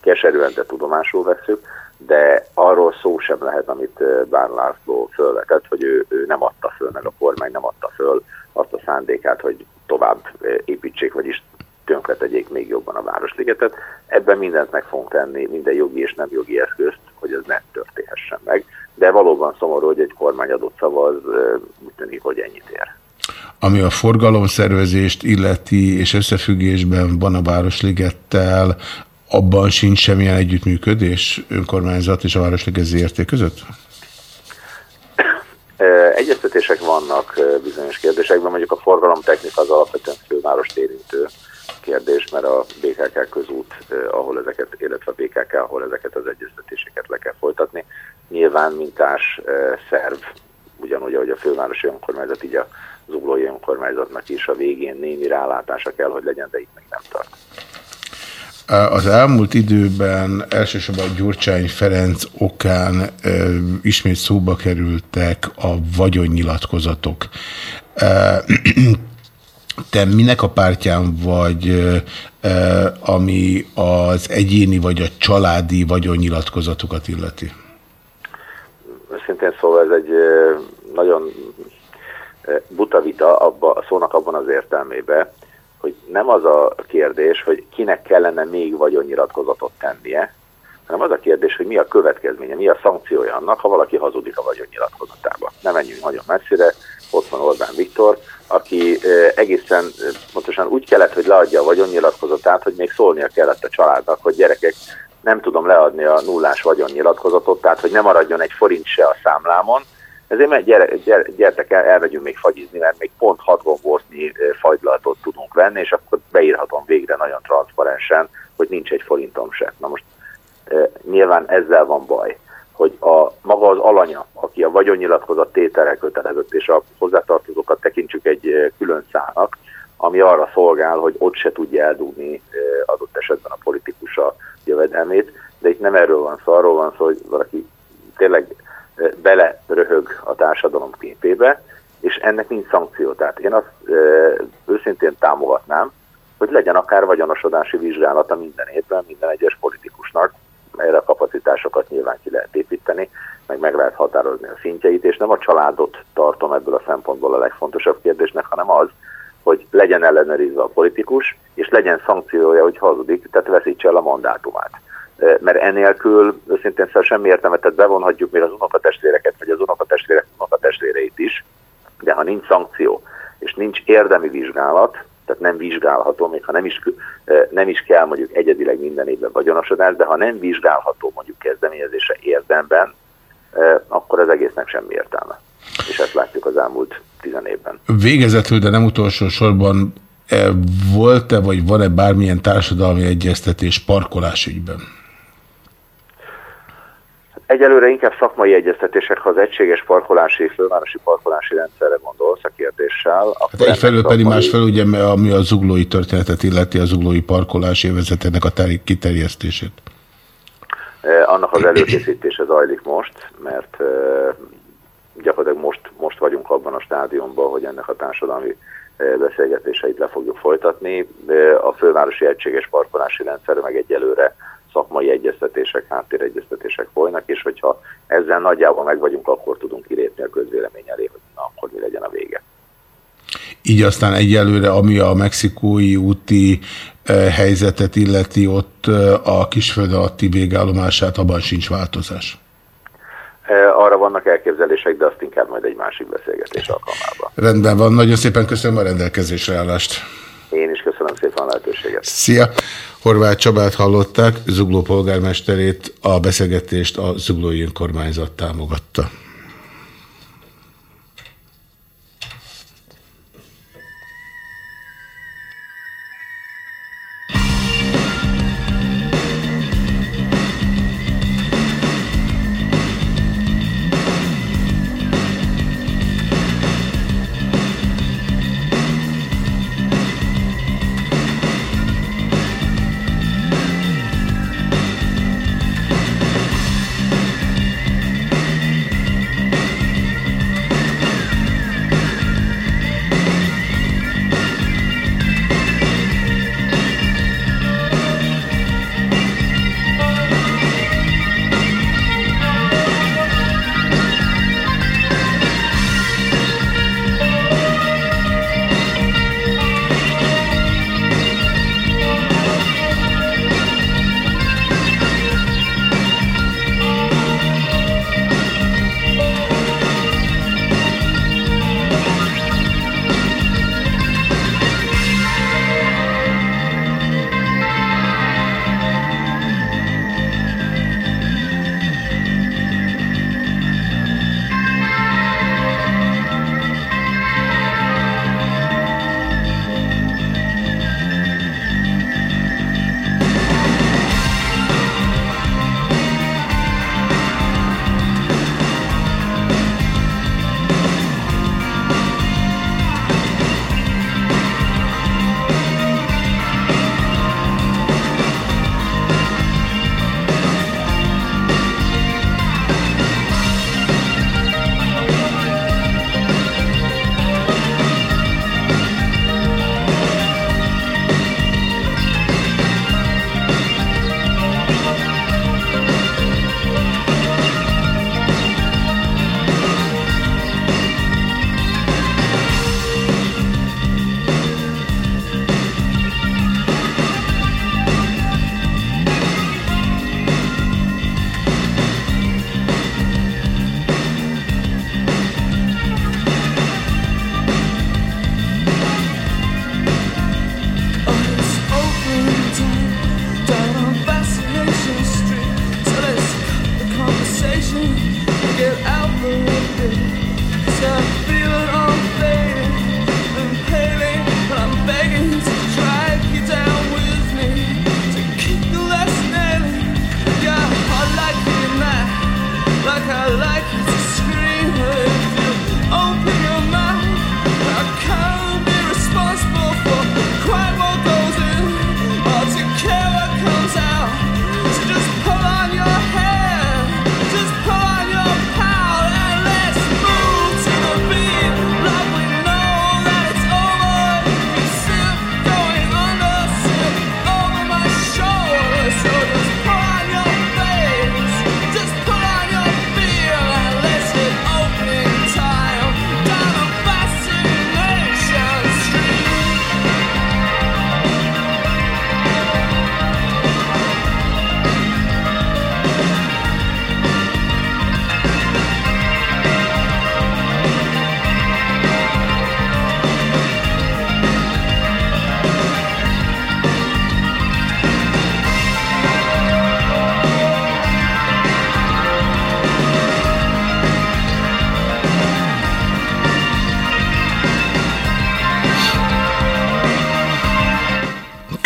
[SPEAKER 11] keserűen, de tudomásul veszük, de arról szó sem lehet, amit Bán László fölvetett, hogy ő, ő nem adta föl, meg a kormány nem adta föl azt a szándékát, hogy tovább építsék, vagyis tönkretegyék még jobban a Városligetet. Ebben mindent meg fogunk tenni, minden jogi és nem jogi eszközt, hogy ez ne történhessen meg. De valóban szomorú, hogy egy kormány adott szavaz, úgy tűnik, hogy ennyit ér.
[SPEAKER 8] ami a forgalomszervezést illeti, és összefüggésben van a Városligettel, abban sincs semmilyen együttműködés önkormányzat és a Városliget ZRT között?
[SPEAKER 11] Egyeztetések vannak bizonyos kérdésekben, mondjuk a forgalomtechnika az alapvetően fővárost érintő kérdés, mert a BKK közút, ahol ezeket, illetve a BKK, ahol ezeket az egyeztetéseket le kell folytatni. Nyilván mintás szerv, ugyanúgy, ahogy a fővárosi önkormányzat, így a zuglói önkormányzatnak is a végén némi rálátása kell, hogy legyen, de itt még nem tart.
[SPEAKER 8] Az elmúlt időben elsősorban Gyurcsány Ferenc okán ö, ismét szóba kerültek a vagyonnyilatkozatok. Ö, te minek a pártján vagy, ami az egyéni vagy a családi vagyonnyilatkozatokat illeti?
[SPEAKER 11] Őszintén szóval ez egy nagyon buta vita abba, a szónak abban az értelmébe, hogy nem az a kérdés, hogy kinek kellene még vagyonnyilatkozatot tennie, hanem az a kérdés, hogy mi a következménye, mi a szankciója annak, ha valaki hazudik a vagyonnyilatkozatába. Nem menjünk nagyon messzire, ott van Orbán Viktor, aki egészen pontosan úgy kellett, hogy leadja a vagyonnyilatkozatát, hogy még szólnia kellett a családnak, hogy gyerekek, nem tudom leadni a nullás vagyonnyilatkozatot, tehát hogy ne maradjon egy forint se a számlámon, ezért meg gyere, gyere, gyertek el, elmegyünk még fagyizni, mert még pont hat gombósznyi fagylatot tudunk venni, és akkor beírhatom végre nagyon transzparensen, hogy nincs egy forintom se. Na most nyilván ezzel van baj, hogy a maga az alanya, aki a vagyonnyilatkozat tételre kötelezett, és a hozzátartozókat tekintsük egy külön szának, ami arra szolgál, hogy ott se tudja eldugni adott esetben a politikus a jövedelmét, de itt nem erről van szó, arról van szó, hogy valaki tényleg bele röhög a társadalom képébe, és ennek nincs szankció. Tehát én azt őszintén támogatnám, hogy legyen akár vagyonosodási vizsgálata minden évben, minden egyes politikusnak, erre a kapacitásokat nyilván ki lehet építeni, meg meg lehet határozni a szintjeit, és nem a családot tartom ebből a szempontból a legfontosabb kérdésnek, hanem az, hogy legyen ellenőrizve a politikus, és legyen szankciója, hogy hazudik, tehát veszítse el a mandátumát. Mert enélkül őszintén szóval semmi értelme, tehát bevonhatjuk még az unokatestvéreket, vagy az unokatestvérek unokatestvéreit is, de ha nincs szankció, és nincs érdemi vizsgálat, tehát nem vizsgálható, még ha nem is, nem is kell mondjuk egyedileg minden évben vagyonosodás, de ha nem vizsgálható mondjuk kezdeményezése érdemben, akkor az egésznek semmi értelme. És ezt látjuk az elmúlt tizen évben.
[SPEAKER 8] Végezetül, de nem utolsó sorban eh, volt-e vagy van-e bármilyen társadalmi egyeztetés parkolás ügyben?
[SPEAKER 11] Egyelőre inkább szakmai egyeztetések, ha az egységes parkolási, fővárosi parkolási rendszerre gondolsz a kérdéssel.
[SPEAKER 8] Hát egyfelől pedig
[SPEAKER 11] szakmai-
[SPEAKER 8] másfelől, ugye, ami a zuglói történetet illeti, a zuglói parkolási övezetének a ter- kiterjesztését.
[SPEAKER 11] Eh, Annak az előkészítése zajlik most, mert eh, gyakorlatilag most, most vagyunk abban a stádiumban, hogy ennek a társadalmi eh, beszélgetéseit le fogjuk folytatni. A fővárosi egységes parkolási rendszer meg egyelőre szakmai egyeztetések, háttéregyeztetések folynak, és hogyha ezzel nagyjából meg vagyunk, akkor tudunk kilépni a közvélemény elé, hogy na, akkor mi legyen a vége.
[SPEAKER 8] Így aztán egyelőre, ami a mexikói úti eh, helyzetet illeti, ott eh, a kisföld alatti végállomását, abban sincs változás.
[SPEAKER 11] Eh, Arra vannak elképzelések, de azt inkább majd egy másik beszélgetés alkalmával.
[SPEAKER 8] Rendben van, nagyon szépen köszönöm a rendelkezésre állást.
[SPEAKER 11] Én is köszönöm szépen a lehetőséget.
[SPEAKER 8] Szia! Horváth Csabát hallották, Zugló polgármesterét, a beszélgetést a Zuglói önkormányzat támogatta.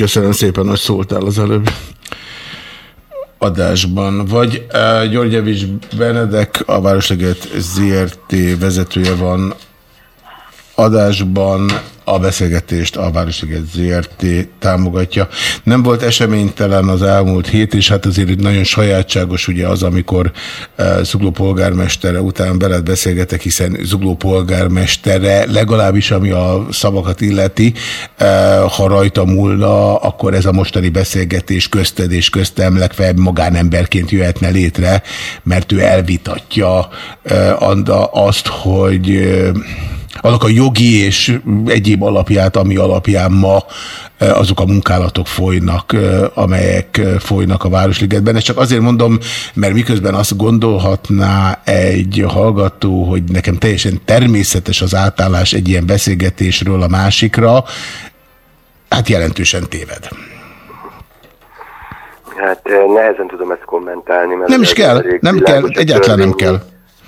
[SPEAKER 8] Köszönöm szépen, hogy szóltál az előbb adásban. Vagy uh, Györgyevics Benedek, a Városleget ZRT vezetője van adásban a beszélgetést a Városliget ZRT támogatja. Nem volt eseménytelen az elmúlt hét, és hát azért nagyon sajátságos ugye az, amikor uh, Zugló polgármestere után veled beszélgetek, hiszen Zugló polgármestere legalábbis ami a szavakat illeti, uh, ha rajta múlna, akkor ez a mostani beszélgetés közted és köztem legfeljebb magánemberként jöhetne létre, mert ő elvitatja uh, azt, hogy annak a jogi és egyéb alapját, ami alapján ma azok a munkálatok folynak, amelyek folynak a Városligetben. Ezt csak azért mondom, mert miközben azt gondolhatná egy hallgató, hogy nekem teljesen természetes az átállás egy ilyen beszélgetésről a másikra, hát jelentősen téved.
[SPEAKER 12] Hát nehezen tudom ezt kommentálni. Mert
[SPEAKER 8] nem is kell, nem kell, egyáltalán nem kell.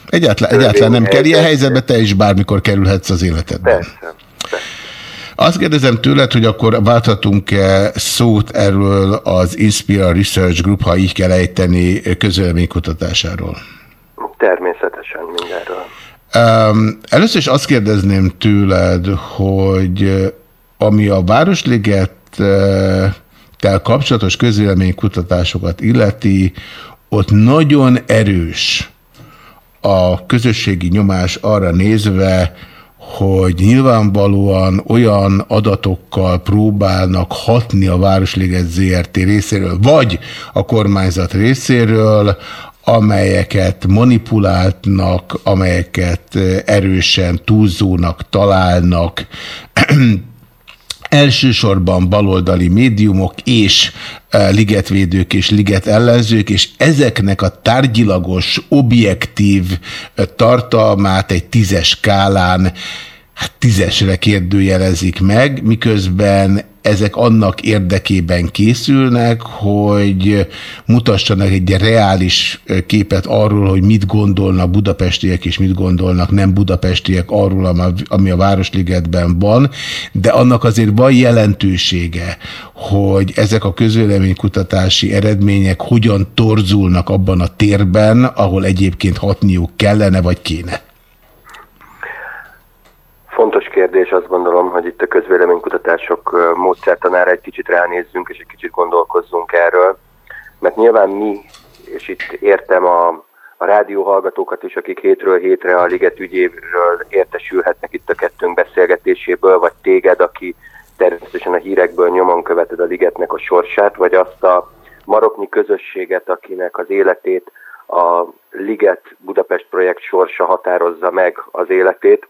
[SPEAKER 8] Egyáltalán, egyáltalán nem kell. Ilyen helyzetben te is bármikor kerülhetsz az életedben.
[SPEAKER 12] Persze.
[SPEAKER 8] Azt kérdezem tőled, hogy akkor válthatunk-e szót erről az Inspira Research Group, ha így kell ejteni, közvéleménykutatásáról?
[SPEAKER 12] Természetesen mindenről.
[SPEAKER 8] Um, először is azt kérdezném tőled, hogy ami a Városliget tel kapcsolatos közvéleménykutatásokat illeti, ott nagyon erős a közösségi nyomás arra nézve, hogy nyilvánvalóan olyan adatokkal próbálnak hatni a Városliget ZRT részéről, vagy a kormányzat részéről, amelyeket manipuláltnak, amelyeket erősen túlzónak találnak, elsősorban baloldali médiumok és ligetvédők és liget ellenzők, és ezeknek a tárgyilagos, objektív tartalmát egy tízes skálán hát tízesre kérdőjelezik meg, miközben ezek annak érdekében készülnek, hogy mutassanak egy reális képet arról, hogy mit gondolnak budapestiek és mit gondolnak nem budapestiek arról, ami a Városligetben van, de annak azért van jelentősége, hogy ezek a közvéleménykutatási eredmények hogyan torzulnak abban a térben, ahol egyébként hatniuk kellene vagy kéne.
[SPEAKER 12] Fontos kérdés, azt gondolom, hogy itt a közvéleménykutatások módszertanára egy kicsit ránézzünk, és egy kicsit gondolkozzunk erről, mert nyilván mi, és itt értem a, a rádióhallgatókat is, akik hétről hétre a Liget ügyéről értesülhetnek itt a kettőnk beszélgetéséből, vagy téged, aki természetesen a hírekből nyomon követed a Ligetnek a sorsát, vagy azt a maroknyi közösséget, akinek az életét a Liget Budapest projekt sorsa határozza meg az életét,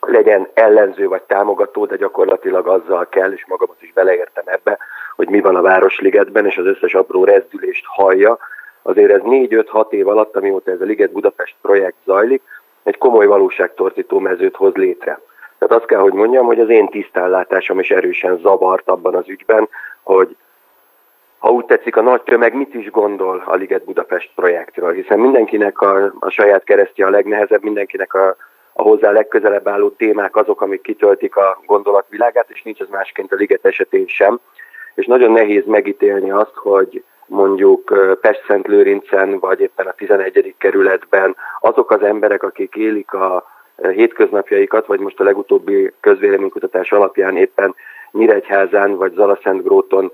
[SPEAKER 12] legyen ellenző vagy támogató, de gyakorlatilag azzal kell, és magamat is beleértem ebbe, hogy mi van a Városligetben, és az összes apró rezdülést hallja. Azért ez 4-5-6 év alatt, amióta ez a Liget Budapest projekt zajlik, egy komoly valóságtorzító mezőt hoz létre. Tehát azt kell, hogy mondjam, hogy az én tisztánlátásom is erősen zavart abban az ügyben, hogy ha úgy tetszik, a nagy tömeg mit is gondol a Liget Budapest projektről, hiszen mindenkinek a, a saját keresztje a legnehezebb, mindenkinek a, a hozzá legközelebb álló témák azok, amik kitöltik a gondolatvilágát, és nincs az másként a liget esetén sem. És nagyon nehéz megítélni azt, hogy mondjuk Pest-Szent Lőrincen, vagy éppen a 11. kerületben azok az emberek, akik élik a hétköznapjaikat, vagy most a legutóbbi közvéleménykutatás alapján éppen Nyíregyházán vagy Zalaszentgróton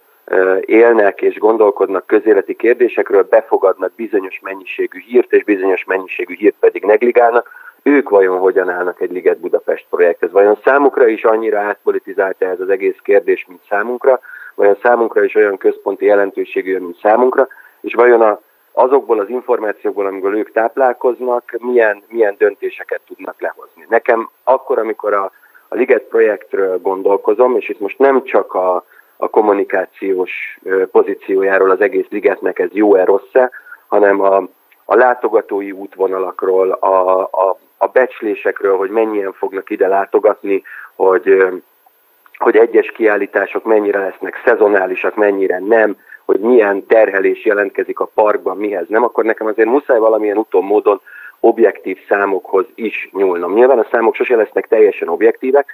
[SPEAKER 12] élnek és gondolkodnak közéleti kérdésekről, befogadnak bizonyos mennyiségű hírt, és bizonyos mennyiségű hírt pedig negligálnak, ők vajon hogyan állnak egy Liget Budapest projekthez? Vajon számukra is annyira átpolitizálta ez az egész kérdés, mint számunkra? Vajon számunkra is olyan központi jelentőségű, mint számunkra? És vajon a, azokból az információkból, amikor ők táplálkoznak, milyen, milyen döntéseket tudnak lehozni? Nekem akkor, amikor a, a Liget projektről gondolkozom, és itt most nem csak a, a kommunikációs pozíciójáról az egész ligetnek ez jó-e, rossz-e, hanem a, a látogatói útvonalakról, a, a, a becslésekről, hogy mennyien fognak ide látogatni, hogy, hogy egyes kiállítások mennyire lesznek szezonálisak, mennyire nem, hogy milyen terhelés jelentkezik a parkban, mihez nem, akkor nekem azért muszáj valamilyen úton módon objektív számokhoz is nyúlnom. Nyilván a számok sose lesznek teljesen objektívek,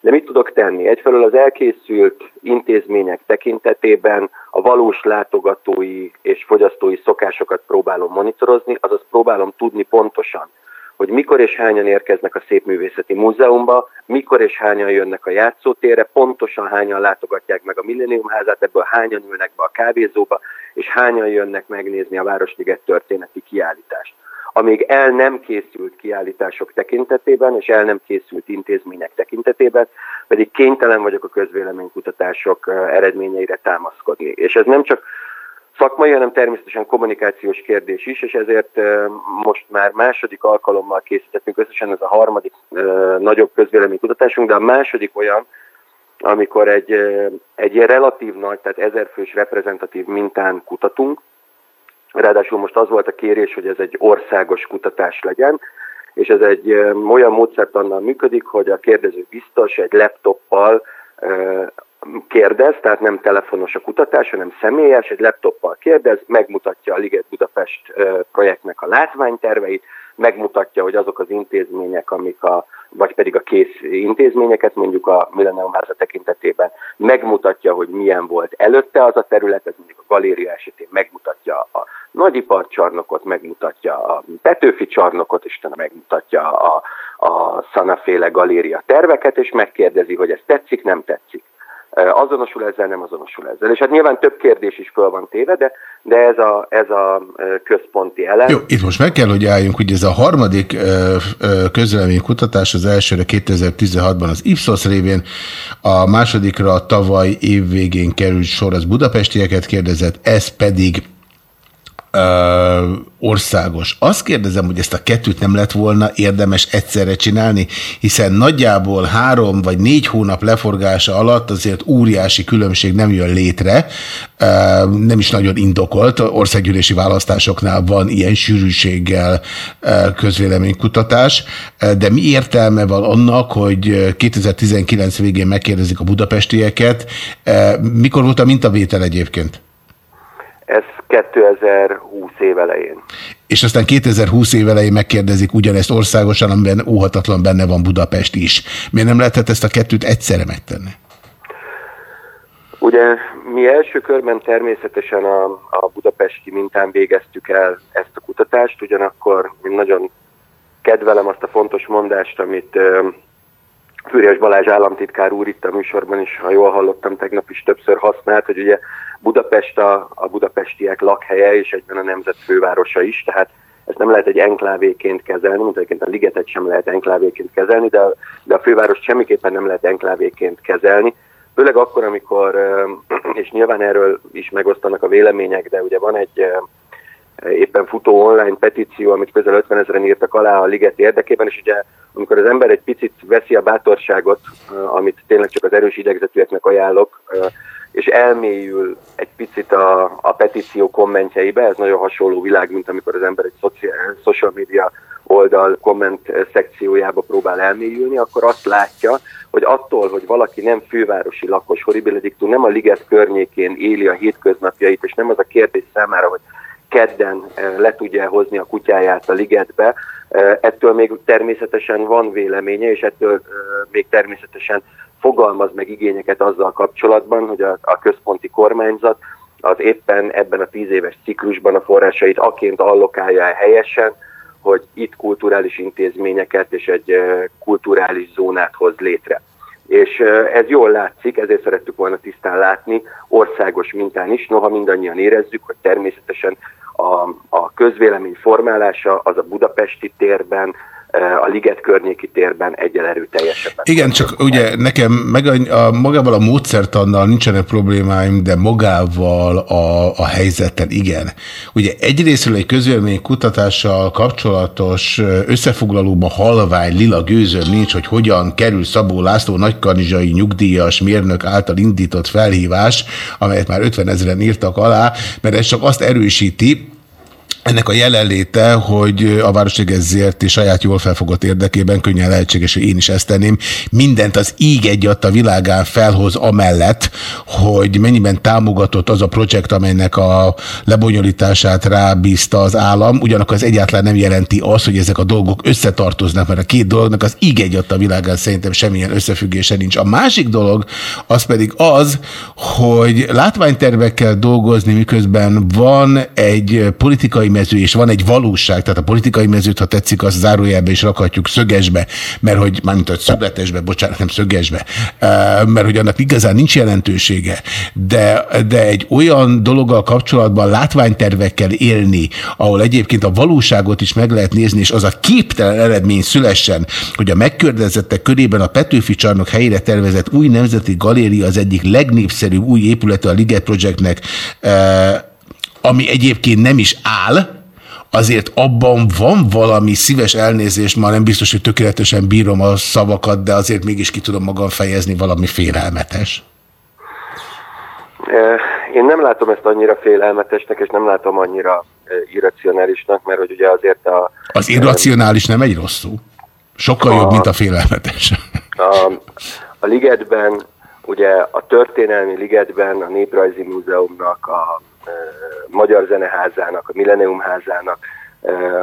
[SPEAKER 12] De mit tudok tenni? Egyfelől az elkészült intézmények tekintetében a valós látogatói és fogyasztói szokásokat próbálom monitorozni, azaz próbálom tudni pontosan, hogy mikor és hányan érkeznek a Szépművészeti Múzeumba, mikor és hányan jönnek a játszótérre, pontosan hányan látogatják meg a Millenniumházát, ebből hányan ülnek be a kávézóba, és hányan jönnek megnézni a Városliget történeti kiállítást. Amíg el nem készült kiállítások tekintetében, és el nem készült intézmények tekintetében, pedig kénytelen vagyok a közvéleménykutatások eredményeire támaszkodni. És ez nem csak szakmai, hanem természetesen kommunikációs kérdés is, és ezért most már második alkalommal készítettünk, összesen ez a harmadik nagyobb közvéleménykutatásunk, de a második olyan, amikor egy, egy relatív nagy, tehát ezerfős reprezentatív mintán kutatunk. Ráadásul most az volt a kérés, hogy ez egy országos kutatás legyen, és ez egy olyan módszertannal működik, hogy a kérdező biztos egy laptoppal kérdez, tehát nem telefonos a kutatás, hanem személyes, egy laptoppal kérdez, megmutatja a Liget Budapest projektnek a látványterveit, megmutatja, hogy azok az intézmények, amik a, vagy pedig a kész intézményeket, mondjuk a Millennium Háza tekintetében, megmutatja, hogy milyen volt előtte az a terület, ez mondjuk a galéria esetén megmutatja a nagyiparcsarnokot, megmutatja a Petőfi csarnokot, és megmutatja a, a Szanaféle galéria terveket, és megkérdezi, hogy ez tetszik, nem tetszik azonosul ezzel, nem azonosul ezzel. És hát nyilván több kérdés is föl van téve, de, de ez, a, ez a központi elem.
[SPEAKER 8] Jó, itt most meg kell, hogy álljunk, hogy ez a harmadik kutatás, az elsőre 2016-ban az Ipsos révén, a másodikra tavaly év végén került sor, az budapestieket kérdezett, ez pedig országos. Azt kérdezem, hogy ezt a kettőt nem lett volna érdemes egyszerre csinálni, hiszen nagyjából három vagy négy hónap leforgása alatt azért óriási különbség nem jön létre, nem is nagyon indokolt, országgyűlési választásoknál van ilyen sűrűséggel ö, közvéleménykutatás, de mi értelme van annak, hogy 2019 végén megkérdezik a budapestieket, mikor volt a mintavétel egyébként?
[SPEAKER 12] Ez 2020 év elején.
[SPEAKER 8] És aztán 2020 év elején megkérdezik ugyanezt országosan, amiben óhatatlan benne van Budapest is. Miért nem lehetett ezt a kettőt egyszerre megtenni?
[SPEAKER 12] Ugye mi első körben természetesen a, a budapesti mintán végeztük el ezt a kutatást, ugyanakkor én nagyon kedvelem azt a fontos mondást, amit Fűrjes Balázs államtitkár úr itt a műsorban is, ha jól hallottam, tegnap is többször használt, hogy ugye Budapest a, a budapestiek lakhelye, és egyben a nemzet fővárosa is, tehát ezt nem lehet egy enklávéként kezelni, mint egyébként a ligetet sem lehet enklávéként kezelni, de, de a fővárost semmiképpen nem lehet enklávéként kezelni. Főleg akkor, amikor, <clears throat> és nyilván erről is megosztanak a vélemények, de ugye van egy éppen futó online petíció, amit közel 50 ezeren írtak alá a liget érdekében, és ugye amikor az ember egy picit veszi a bátorságot, amit tényleg csak az erős idegzetűeknek ajánlok, és elmélyül egy picit a, a petíció kommentjeibe, ez nagyon hasonló világ, mint amikor az ember egy social media oldal komment szekciójába próbál elmélyülni, akkor azt látja, hogy attól, hogy valaki nem fővárosi lakos, horribilediktum, nem a liget környékén éli a hétköznapjait, és nem az a kérdés számára, hogy kedden le tudja hozni a kutyáját a ligetbe, ettől még természetesen van véleménye, és ettől még természetesen fogalmaz meg igényeket azzal kapcsolatban, hogy a, központi kormányzat az éppen ebben a tíz éves ciklusban a forrásait aként allokálja el helyesen, hogy itt kulturális intézményeket és egy kulturális zónát hoz létre. És ez jól látszik, ezért szerettük volna tisztán látni, országos mintán is, noha mindannyian érezzük, hogy természetesen a, a közvélemény formálása az a budapesti térben, a Liget környéki térben egyel erőteljesebben.
[SPEAKER 8] Igen, csak ugye nekem meg a, a, magával a módszertannal nincsenek problémáim, de magával a, a helyzettel igen. Ugye egyrésztről egy közvélemény kutatással kapcsolatos összefoglalóban halvány lila gőzöm nincs, hogy hogyan kerül Szabó László nagykarnizsai nyugdíjas mérnök által indított felhívás, amelyet már 50 ezeren írtak alá, mert ez csak azt erősíti, ennek a jelenléte, hogy a Városliges ZRT saját jól felfogott érdekében könnyen lehetséges, hogy én is ezt tenném. Mindent az íg egy a világán felhoz amellett, hogy mennyiben támogatott az a projekt, amelynek a lebonyolítását rábízta az állam, ugyanakkor az egyáltalán nem jelenti azt, hogy ezek a dolgok összetartoznak, mert a két dolognak az íg egy a világán szerintem semmilyen összefüggése nincs. A másik dolog az pedig az, hogy látványtervekkel dolgozni, miközben van egy politikai mező, és van egy valóság, tehát a politikai mezőt, ha tetszik, azt zárójelbe is rakhatjuk szögesbe, mert hogy, mármint hogy szögletesbe, bocsánat, nem szögesbe, mert hogy annak igazán nincs jelentősége, de, de egy olyan dologgal kapcsolatban látványtervekkel élni, ahol egyébként a valóságot is meg lehet nézni, és az a képtelen eredmény szülessen, hogy a megkördezettek körében a Petőfi csarnok helyére tervezett új nemzeti galéria az egyik legnépszerűbb új épülete a Liget Projectnek, ami egyébként nem is áll, azért abban van valami szíves elnézést, már nem biztos, hogy tökéletesen bírom a szavakat, de azért mégis ki tudom magam fejezni valami félelmetes.
[SPEAKER 12] Én nem látom ezt annyira félelmetesnek, és nem látom annyira irracionálisnak, mert hogy ugye azért a...
[SPEAKER 8] Az irracionális nem egy rossz szó. Sokkal jobb, mint a félelmetes.
[SPEAKER 12] A, a ligetben, ugye a történelmi ligetben a Néprajzi Múzeumnak, a Magyar Zeneházának, a Millennium Házának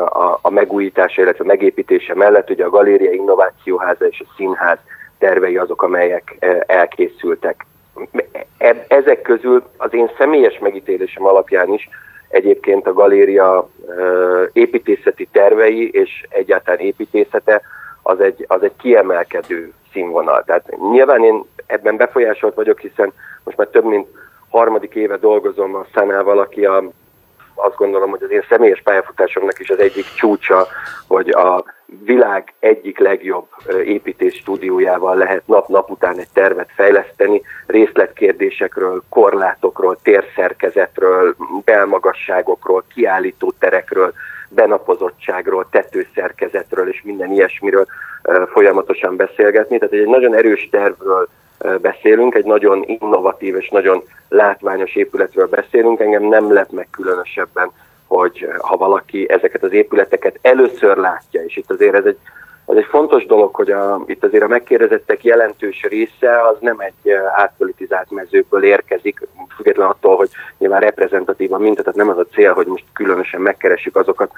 [SPEAKER 12] a, a megújítása, illetve megépítése mellett ugye a Galéria Innovációháza és a Színház tervei azok, amelyek elkészültek. E- Ezek közül az én személyes megítélésem alapján is egyébként a galéria építészeti tervei és egyáltalán építészete az egy, az egy kiemelkedő színvonal. Tehát nyilván én ebben befolyásolt vagyok, hiszen most már több mint harmadik éve dolgozom a Szánával, aki a, azt gondolom, hogy az én személyes pályafutásomnak is az egyik csúcsa, hogy a világ egyik legjobb építés stúdiójával lehet nap-nap után egy tervet fejleszteni, részletkérdésekről, korlátokról, térszerkezetről, belmagasságokról, kiállítóterekről, benapozottságról, tetőszerkezetről és minden ilyesmiről folyamatosan beszélgetni. Tehát egy nagyon erős tervről beszélünk, egy nagyon innovatív és nagyon látványos épületről beszélünk. Engem nem lep meg különösebben, hogy ha valaki ezeket az épületeket először látja, és itt azért ez egy, ez egy fontos dolog, hogy a, itt azért a megkérdezettek jelentős része az nem egy eh, átpolitizált mezőből érkezik, független attól, hogy nyilván reprezentatív a minta, tehát nem az a cél, hogy most különösen megkeressük azokat,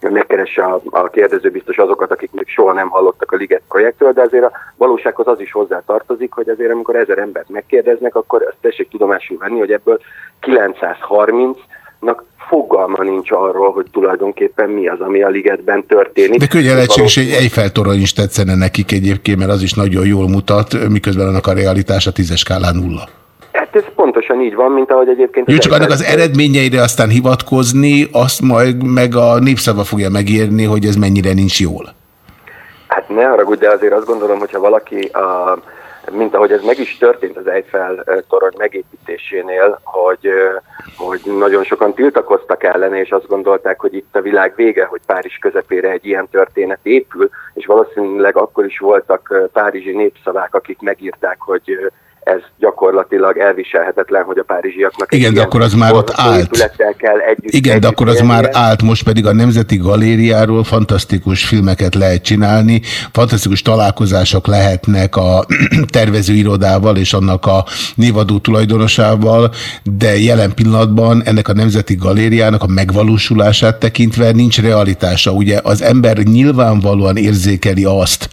[SPEAKER 12] megkeresse a, a kérdező biztos azokat, akik még soha nem hallottak a Liget projektről, de azért a valósághoz az is hozzá tartozik, hogy azért amikor ezer embert megkérdeznek, akkor ezt tessék tudomásul venni, hogy ebből 930-nak fogalma nincs arról, hogy tulajdonképpen mi az, ami a ligetben történik.
[SPEAKER 8] De könnyen lehetséges, hogy egy Eiffel torony is tetszene nekik egyébként, mert az is nagyon jól mutat, miközben annak a realitása tízes skálán nulla.
[SPEAKER 12] Hát ez pontosan így van, mint ahogy egyébként...
[SPEAKER 8] Jó, csak annak az eredményeire aztán hivatkozni, azt majd meg a népszava fogja megérni, hogy ez mennyire nincs jól.
[SPEAKER 12] Hát ne haragudj, de azért azt gondolom, hogyha valaki, a, mint ahogy ez meg is történt az Eiffel torony megépítésénél, hogy, hogy nagyon sokan tiltakoztak ellene, és azt gondolták, hogy itt a világ vége, hogy Párizs közepére egy ilyen történet épül, és valószínűleg akkor is voltak párizsi népszavák, akik megírták, hogy ez gyakorlatilag elviselhetetlen, hogy a párizsiaknak
[SPEAKER 8] Igen, de akkor az már ott állt.
[SPEAKER 12] kell együtt
[SPEAKER 8] Igen, de akkor az már
[SPEAKER 12] élnie.
[SPEAKER 8] állt, most pedig a Nemzeti Galériáról fantasztikus filmeket lehet csinálni, fantasztikus találkozások lehetnek a <clears throat> tervezőirodával és annak a névadó tulajdonosával, de jelen pillanatban ennek a Nemzeti Galériának a megvalósulását tekintve nincs realitása. Ugye az ember nyilvánvalóan érzékeli azt,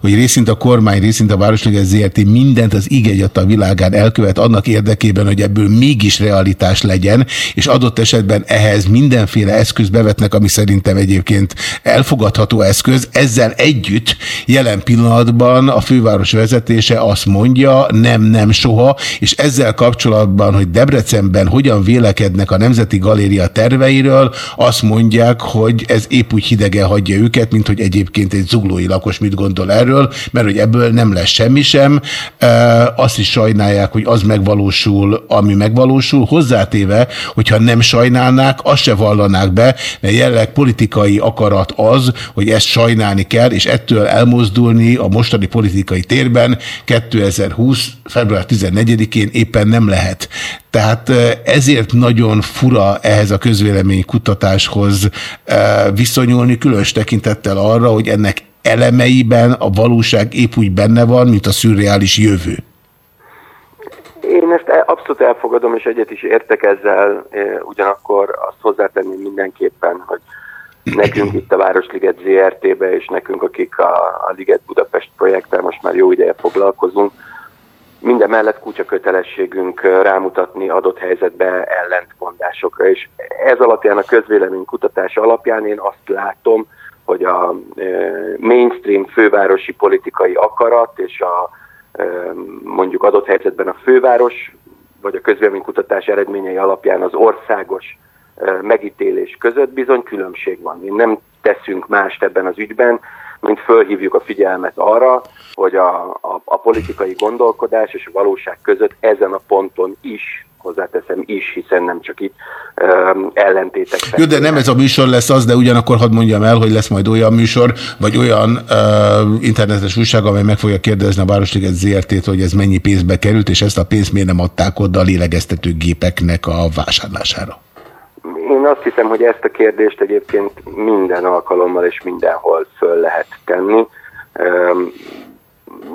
[SPEAKER 8] hogy részint a kormány, részint a Városliges ZRT mindent az íg a világán elkövet annak érdekében, hogy ebből mégis realitás legyen, és adott esetben ehhez mindenféle eszköz bevetnek, ami szerintem egyébként elfogadható eszköz. Ezzel együtt jelen pillanatban a főváros vezetése azt mondja, nem, nem soha, és ezzel kapcsolatban, hogy Debrecenben hogyan vélekednek a Nemzeti Galéria terveiről, azt mondják, hogy ez épp úgy hidegen hagyja őket, mint hogy egyébként egy zuglói lakos mit gondol erről, mert hogy ebből nem lesz semmi sem. E, Azt is is sajnálják, hogy az megvalósul, ami megvalósul, hozzátéve, hogyha nem sajnálnák, azt se vallanák be, mert jelenleg politikai akarat az, hogy ezt sajnálni kell, és ettől elmozdulni a mostani politikai térben 2020. február 14-én éppen nem lehet. Tehát eh, ezért nagyon fura ehhez a közvélemény kutatáshoz eh, viszonyulni, különös tekintettel arra, hogy ennek elemeiben a valóság épp úgy benne van, mint a szürreális jövő.
[SPEAKER 12] Én ezt el- abszolút elfogadom, és egyet is értek ezzel, eh, ugyanakkor azt hozzátenném mindenképpen, hogy nekünk itt a Városliget ZRT-be, és nekünk, akik a, a Liget Budapest projekttel most már jó ideje foglalkozunk, minden mellett kutya kötelességünk eh, rámutatni adott helyzetbe ellentmondásokra, és ez alapján a közvélemény kutatása alapján én azt látom, hogy a mainstream fővárosi politikai akarat és a mondjuk adott helyzetben a főváros, vagy a közvéleménykutatás eredményei alapján az országos megítélés között bizony különbség van. Mi nem teszünk mást ebben az ügyben, mint fölhívjuk a figyelmet arra, hogy a, a, a politikai gondolkodás és a valóság között ezen a ponton is, hozzáteszem is, hiszen nem csak itt um, ellentétek
[SPEAKER 8] Jó, de nem ez a műsor lesz az, de ugyanakkor hadd mondjam el, hogy lesz majd olyan műsor, vagy olyan uh, internetes újság, amely meg fogja kérdezni a Városliget ZRT-t, hogy ez mennyi pénzbe került, és ezt a pénzt miért nem adták oda a lélegeztető gépeknek a vásárlására.
[SPEAKER 12] Én azt hiszem, hogy ezt a kérdést egyébként minden alkalommal és mindenhol föl lehet tenni. Üm,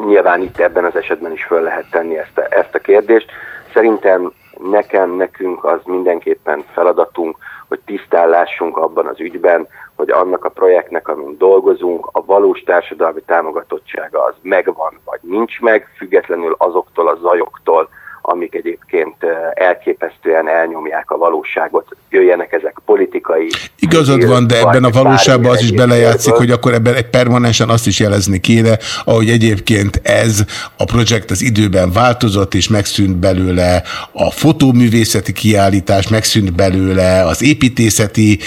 [SPEAKER 12] nyilván itt ebben az esetben is föl lehet tenni ezt a, ezt a kérdést. Szerintem nekem, nekünk az mindenképpen feladatunk, hogy tisztállásunk abban az ügyben, hogy annak a projektnek, amin dolgozunk, a valós társadalmi támogatottsága az megvan, vagy nincs meg, függetlenül azoktól a zajoktól, amik egyébként elképesztően elnyomják a valóságot, jöjjenek ezek politikai.
[SPEAKER 8] Igazad van, de ebben a valóságban az is belejátszik, hogy akkor ebben egy permanensen azt is jelezni kéne, ahogy egyébként ez a projekt az időben változott, és megszűnt belőle a fotóművészeti kiállítás, megszűnt belőle az építészeti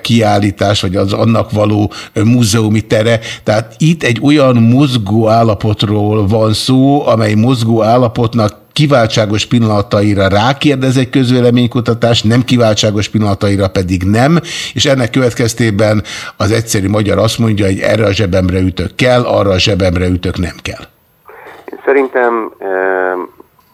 [SPEAKER 8] kiállítás, vagy az annak való múzeumi tere. Tehát itt egy olyan mozgó állapotról van szó, amely mozgó állapotnak kiváltságos pillanataira rákérdez egy közvéleménykutatás, nem kiváltságos pillanataira pedig nem, és ennek következtében az egyszerű magyar azt mondja, hogy erre a zsebemre ütök kell, arra a zsebemre ütök nem kell.
[SPEAKER 12] Szerintem eh,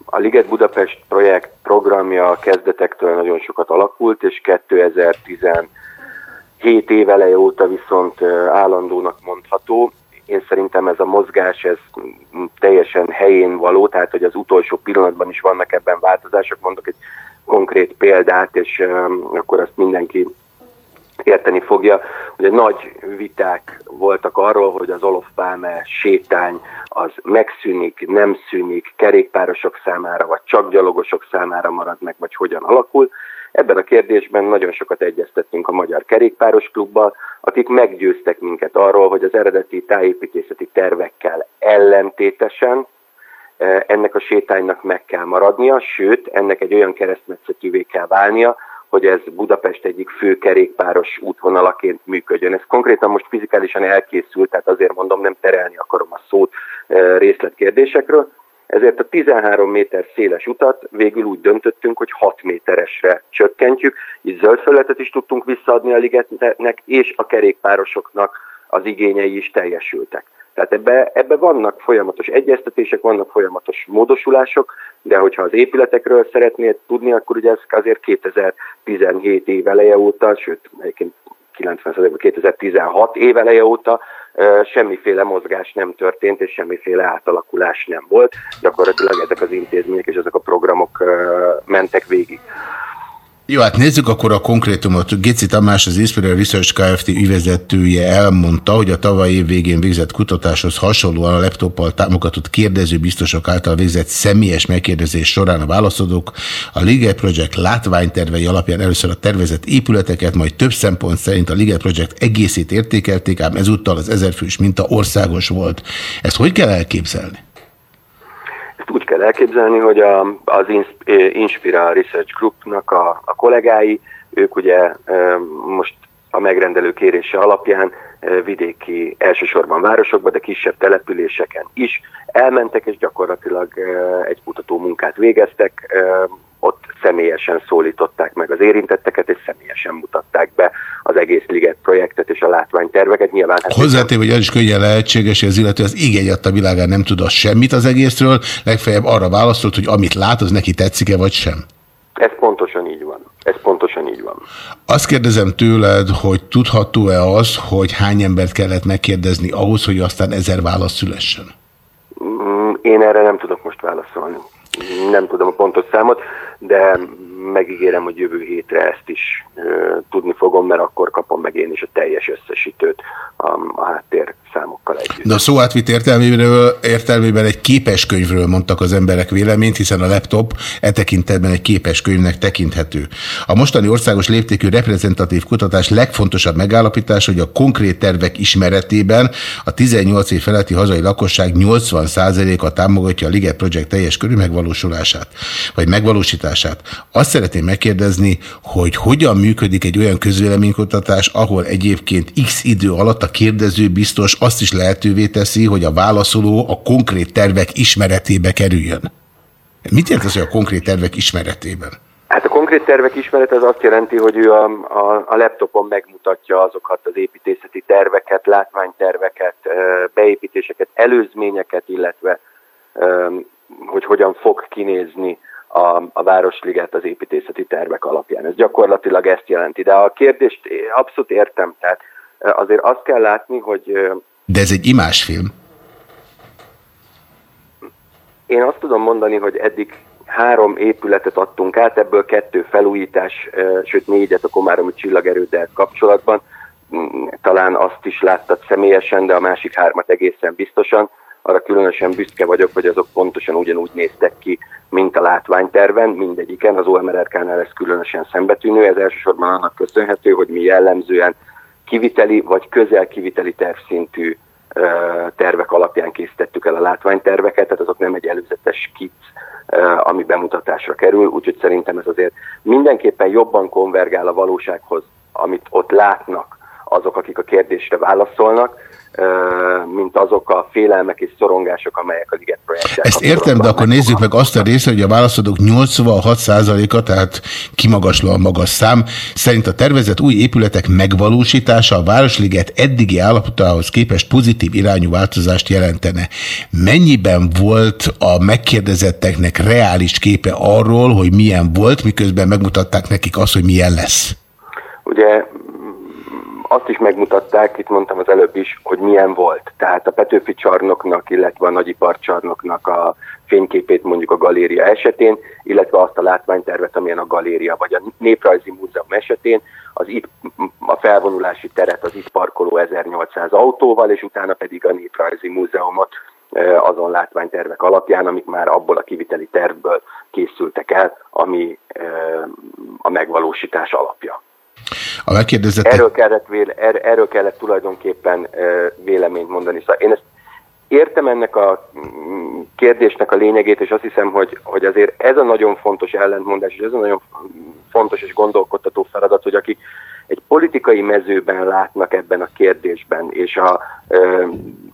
[SPEAKER 12] a Liget Budapest projekt programja kezdetektől nagyon sokat alakult, és 2017 év eleje óta viszont eh, állandónak mondható. Én szerintem ez a mozgás, ez teljesen helyén való, tehát hogy az utolsó pillanatban is vannak ebben változások. Mondok egy konkrét példát, és eh, akkor azt mindenki érteni fogja. Ugye nagy viták voltak arról, hogy az Olof Pálme sétány az megszűnik, nem szűnik, kerékpárosok számára, vagy csak gyalogosok számára marad meg, vagy hogyan alakul. Ebben a kérdésben nagyon sokat egyeztettünk a Magyar Kerékpáros Klubbal, akik meggyőztek minket arról, hogy az eredeti tájépítészeti tervekkel ellentétesen eh, ennek a sétánynak meg kell maradnia, sőt, ennek egy olyan keresztmetszetűvé kell válnia, hogy ez Budapest egyik fő kerékpáros útvonalaként működjön. Ez konkrétan most fizikálisan elkészült, tehát azért mondom, nem terelni akarom a szót eh, részletkérdésekről. Ezért a 13 méter széles utat végül úgy döntöttünk, hogy 6 méteresre csökkentjük. Így zöld felületet is tudtunk visszaadni a ligetnek, és a kerékpárosoknak az igényei is teljesültek. Tehát ebbe, ebbe vannak folyamatos egyeztetések, vannak folyamatos módosulások, de hogyha az épületekről szeretnéd tudni, akkor ugye ez azért 2017 év eleje óta, sőt, egyébként 90 2016 év eleje óta semmiféle mozgás nem történt, és semmiféle átalakulás nem volt. Gyakorlatilag ezek az intézmények és ezek a programok mentek végig.
[SPEAKER 8] Jó, hát nézzük akkor a konkrétumot. Géci Tamás, az Inspiral Research Kft. ügyvezetője elmondta, hogy a tavaly év végén végzett kutatáshoz hasonlóan a laptoppal támogatott kérdező biztosok által végzett személyes megkérdezés során a válaszadók a Liget Project látványtervei alapján először a tervezett épületeket, majd több szempont szerint a Liget Project egészét értékelték, ám ezúttal az ezerfős minta országos volt. Ezt hogy kell elképzelni?
[SPEAKER 12] Ezt úgy kell elképzelni, hogy a, az eh, Inspira Research Groupnak a, a kollégái, ők ugye eh, most a megrendelő kérése alapján eh, vidéki, elsősorban városokban, de kisebb településeken is elmentek, és gyakorlatilag egy kutató munkát végeztek, ott személyesen szólították meg az érintetteket, és személyesen mutatták be az egész Liget projektet és a látványterveket. Nyilván hát
[SPEAKER 8] Hozzátéve, hogy az is könnyen lehetséges, hogy az illető az igény adta világán nem tud az semmit az egészről, legfeljebb arra válaszolt, hogy amit lát, az neki tetszik-e vagy sem.
[SPEAKER 12] ez pontosan így van. Ez pontosan így van.
[SPEAKER 8] Azt kérdezem tőled, hogy tudható-e az, hogy hány embert kellett megkérdezni ahhoz, hogy aztán ezer válasz szülessen?
[SPEAKER 12] Mm, Én erre nem tudok most válaszolni. Nem tudom a pontos számot, de megígérem, hogy jövő hétre ezt is tudni fogom, mert akkor kapom meg én is a teljes összesítőt a, a háttér számokkal együtt.
[SPEAKER 8] De a szó átvitt értelméből, értelmében egy képeskönyvről mondtak az emberek véleményt, hiszen a laptop e tekintetben egy képeskönyvnek tekinthető. A mostani országos léptékű reprezentatív kutatás legfontosabb megállapítás, hogy a konkrét tervek ismeretében a 18 év feletti hazai lakosság 80%-a támogatja a Liget Project teljes körű megvalósulását, vagy megvalósítását. Azt szeretném megkérdezni, hogy hogyan működik egy olyan közvéleménykutatás, ahol egyébként x idő alatt a kérdező biztos azt is lehetővé teszi, hogy a válaszoló a konkrét tervek ismeretébe kerüljön. Mit az, hogy a konkrét tervek ismeretében?
[SPEAKER 12] Hát a konkrét tervek ismerete az azt jelenti, hogy ő a, a, a laptopon megmutatja azokat az építészeti terveket, látványterveket, beépítéseket, előzményeket, illetve hogy hogyan fog kinézni a, a Városliget az építészeti tervek alapján. Ez gyakorlatilag ezt jelenti. De a kérdést abszolút értem. Tehát azért azt kell látni, hogy
[SPEAKER 8] De ez egy imásfilm.
[SPEAKER 12] Én azt tudom mondani, hogy eddig három épületet adtunk át, ebből kettő felújítás, sőt négyet a Komáromi csillagerőddel kapcsolatban. Mm, Talán azt is láttad személyesen, de a másik hármat egészen biztosan. Arra különösen büszke vagyok, hogy azok pontosan ugyanúgy néztek ki, mint a látványterven, mindegyiken. Az OMRRK-nál ez különösen szembetűnő. Ez elsősorban annak köszönhető, hogy mi jellemzően kiviteli vagy közel kiviteli tervszintű tervek alapján készítettük el a látványterveket, tehát azok nem egy előzetes ö, ami bemutatásra kerül, úgyhogy szerintem ez azért mindenképpen jobban konvergál a valósághoz, amit ott látnak azok, akik a kérdésre válaszolnak, mint azok a félelmek és szorongások, amelyek a Liget projekttel
[SPEAKER 8] Ezt értem, de akkor nézzük meg azt a részt, hogy a válaszadók 86%-a, tehát kimagaslóan magas szám, szerint a tervezett új épületek megvalósítása a Városliget eddigi állapotához képest pozitív irányú változást jelentene. Mennyiben volt a megkérdezetteknek reális képe arról, hogy milyen volt, miközben megmutatták nekik azt, hogy milyen lesz?
[SPEAKER 12] Ugye azt is megmutatták, itt mondtam az előbb is, hogy milyen volt. Tehát a Petőfi csarnoknak, illetve a Nagyipar csarnoknak a fényképét mondjuk a galéria esetén, illetve azt a látványtervet, amilyen a galéria vagy a Néprajzi Múzeum esetén, az itt a felvonulási teret az itt parkoló 1800 autóval, és utána pedig a Néprajzi Múzeumot azon látványtervek alapján, amik már abból a kiviteli tervből készültek el, ami a megvalósítás alapja.
[SPEAKER 8] A megkérdezettek...
[SPEAKER 12] Erről kellett, véle, er, erről kellett tulajdonképpen véleményt mondani. Szóval én ezt értem ennek a mm, kérdésnek a lényegét, és azt hiszem, hogy, hogy azért ez a nagyon fontos ellentmondás, és ez a nagyon fontos és gondolkodtató feladat, hogy akik egy politikai mezőben látnak ebben a kérdésben, és a ö,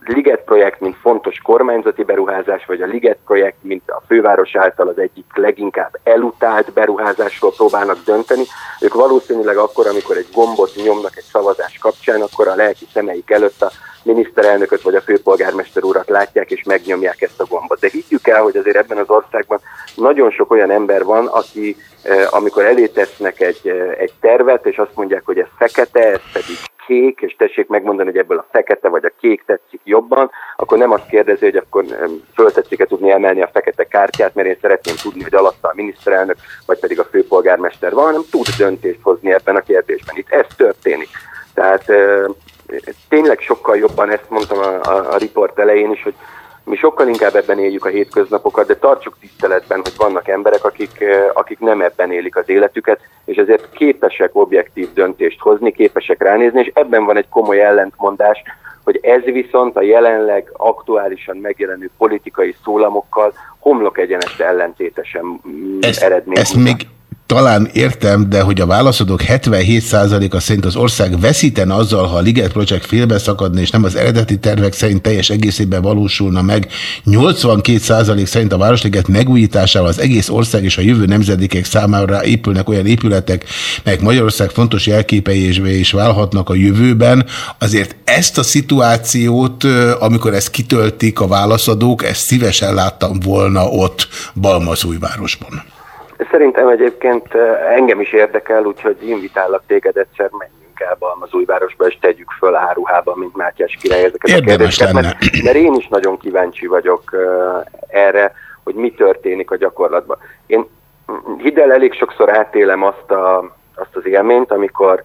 [SPEAKER 12] Liget projekt, mint fontos kormányzati beruházás, vagy a Liget projekt, mint a főváros által az egyik leginkább elutált beruházásról próbálnak dönteni, ők valószínűleg akkor, amikor egy gombot nyomnak egy szavazás kapcsán, akkor a lelki szemeik előtt a miniszterelnököt vagy a főpolgármester urat látják és megnyomják ezt a gombot. De higgyük el, hogy azért ebben az országban nagyon sok olyan ember van, aki eh, amikor elé tesznek egy, eh, egy tervet, és azt mondják, hogy ez fekete, ez pedig kék, és tessék megmondani, hogy ebből a fekete vagy a kék tetszik jobban, akkor nem azt kérdezi, hogy akkor em, föltetszik-e tudni emelni a fekete kártyát, mert én szeretném tudni, hogy alatta a miniszterelnök, vagy pedig a főpolgármester van, hanem tud döntést hozni ebben a kérdésben. Itt ez történik. Tehát eh, tényleg sokkal jobban, ezt mondtam a, a, a riport elején is, hogy mi sokkal inkább ebben éljük a hétköznapokat, de tartsuk tiszteletben, hogy vannak emberek, akik, eh, akik nem ebben élik az életüket, és ezért képesek objektív döntést hozni, képesek ránézni, és ebben van egy komoly ellentmondás, hogy ez viszont a jelenleg aktuálisan megjelenő politikai szólamokkal homlok egyenest ellentétesen mm,
[SPEAKER 8] Ezt,
[SPEAKER 12] eredmény.
[SPEAKER 8] ezt még talán értem, de hogy a válaszadók 77%-a szerint az ország veszítene azzal, ha a Liget Project félbeszakadna, és nem az eredeti tervek szerint teljes egészében valósulna meg. 82% szerint a Városliget megújításával az egész ország és a jövő nemzedékek számára épülnek olyan épületek, melyek Magyarország fontos jelképeiésbe is válhatnak a jövőben. Azért ezt a szituációt, amikor ezt kitöltik a válaszadók, ezt szívesen láttam volna ott Balmazújvárosban.
[SPEAKER 12] Szerintem egyébként eh, engem is érdekel, úgyhogy invitálok téged egyszer, menjünk el Balmazújvárosba, és tegyük föl áruhában, mint Mátyás király ezeket
[SPEAKER 8] Érdemes
[SPEAKER 12] a kérdéseket,
[SPEAKER 8] lenne.
[SPEAKER 12] mert, <clears throat> mert én is nagyon kíváncsi vagyok eh, erre, hogy mi történik a gyakorlatban. Én mm, hidd el, elég sokszor átélem azt, a, azt az élményt, amikor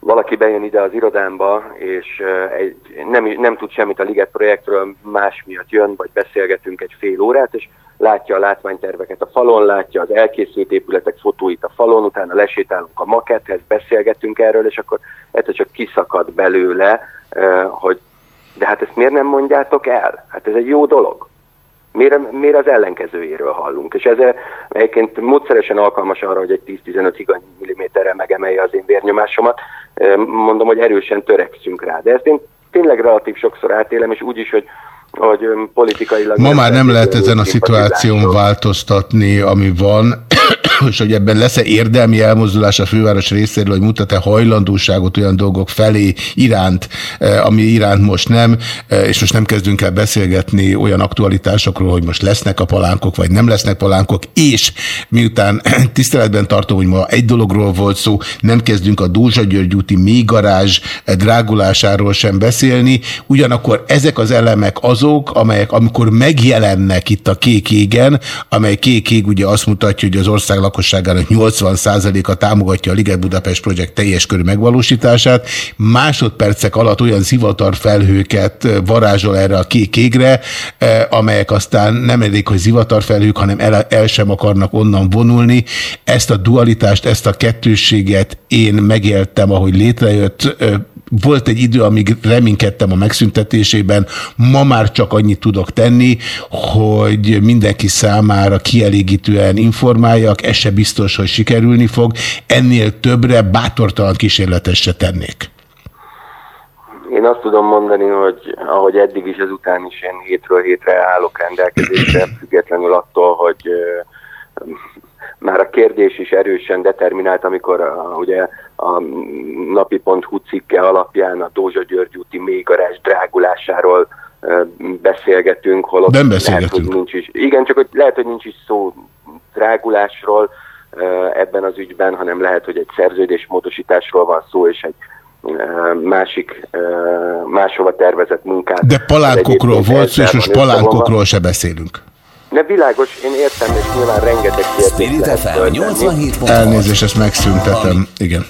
[SPEAKER 12] valaki bejön ide az irodámba, és egy, nem, nem tud semmit a Liget projektről, más miatt jön, vagy beszélgetünk egy fél órát, és látja a látványterveket a falon, látja az elkészült épületek fotóit a falon, utána lesétálunk a makethez, beszélgetünk erről, és akkor egyszer csak kiszakad belőle, hogy de hát ezt miért nem mondjátok el? Hát ez egy jó dolog. Miért, miért az ellenkezőjéről hallunk? És ez eh, egyébként módszeresen alkalmas arra, hogy egy 10-15 higany milliméterrel megemelje az én vérnyomásomat. Eh, Mondom, hogy erősen törekszünk rá. De ezt én tényleg relatív sokszor átélem, és úgy is, hogy, hogy eh, politikailag...
[SPEAKER 8] Ma már nem lehet ezen a szituáción változtatni, ami van, és hogy ebben lesz-e érdemi elmozdulás a főváros részéről, hogy mutat-e hajlandóságot olyan dolgok felé iránt, eh, ami iránt most nem, eh, és most nem kezdünk el beszélgetni olyan aktualitásokról, hogy most lesznek a palánkok, vagy nem lesznek palánkok, és miután <clears throat> tiszteletben tartom, hogy ma egy dologról volt szó, nem kezdünk a Dózsa György úti mélygarázs eh, drágulásáról sem beszélni, ugyanakkor ezek az elemek azok, amelyek amikor megjelennek itt a kék égen, amely kék ég ugye azt mutatja, hogy az ország lakosságának 80%-a támogatja a Liget Budapest projekt teljes körű megvalósítását, másodpercek alatt olyan zivatarfelhőket eh, varázsol erre a kék égre, eh, amelyek aztán nem elég, hogy zivatarfelhők, hanem el, el sem akarnak onnan vonulni. Ezt a dualitást, ezt a kettősséget én megéltem, ahogy létrejött, eh, volt egy idő, amíg reménykedtem a megszüntetésében, ma már csak annyit tudok tenni, hogy mindenki számára kielégítően informáljak, ez se biztos, hogy sikerülni fog, ennél többre bátortalan kísérletet se tennék.
[SPEAKER 12] Én azt tudom mondani, hogy ahogy eddig is, ezután is én hétről hétre állok rendelkezésre, <clears throat> függetlenül attól, hogy már a kérdés is erősen determinált, amikor a, ugye a napi.hu cikke alapján a Dózsa György úti mélygarázs drágulásáról beszélgetünk, holott
[SPEAKER 8] Nem
[SPEAKER 12] lehet,
[SPEAKER 8] beszélgetünk.
[SPEAKER 12] hogy nincs is. Igen, csak hogy lehet, hogy nincs is szó drágulásról ebben az ügyben, hanem lehet, hogy egy szerződésmódosításról van szó, és egy másik, máshova tervezett munkát.
[SPEAKER 8] De palánkokról volt szó, és most palánkokról se beszélünk.
[SPEAKER 12] De világos, én értem, és nyilván rengeteg kérdést lehet
[SPEAKER 6] FM
[SPEAKER 12] föltenni.
[SPEAKER 6] 87
[SPEAKER 8] Elnézést, ezt megszüntetem. Igen.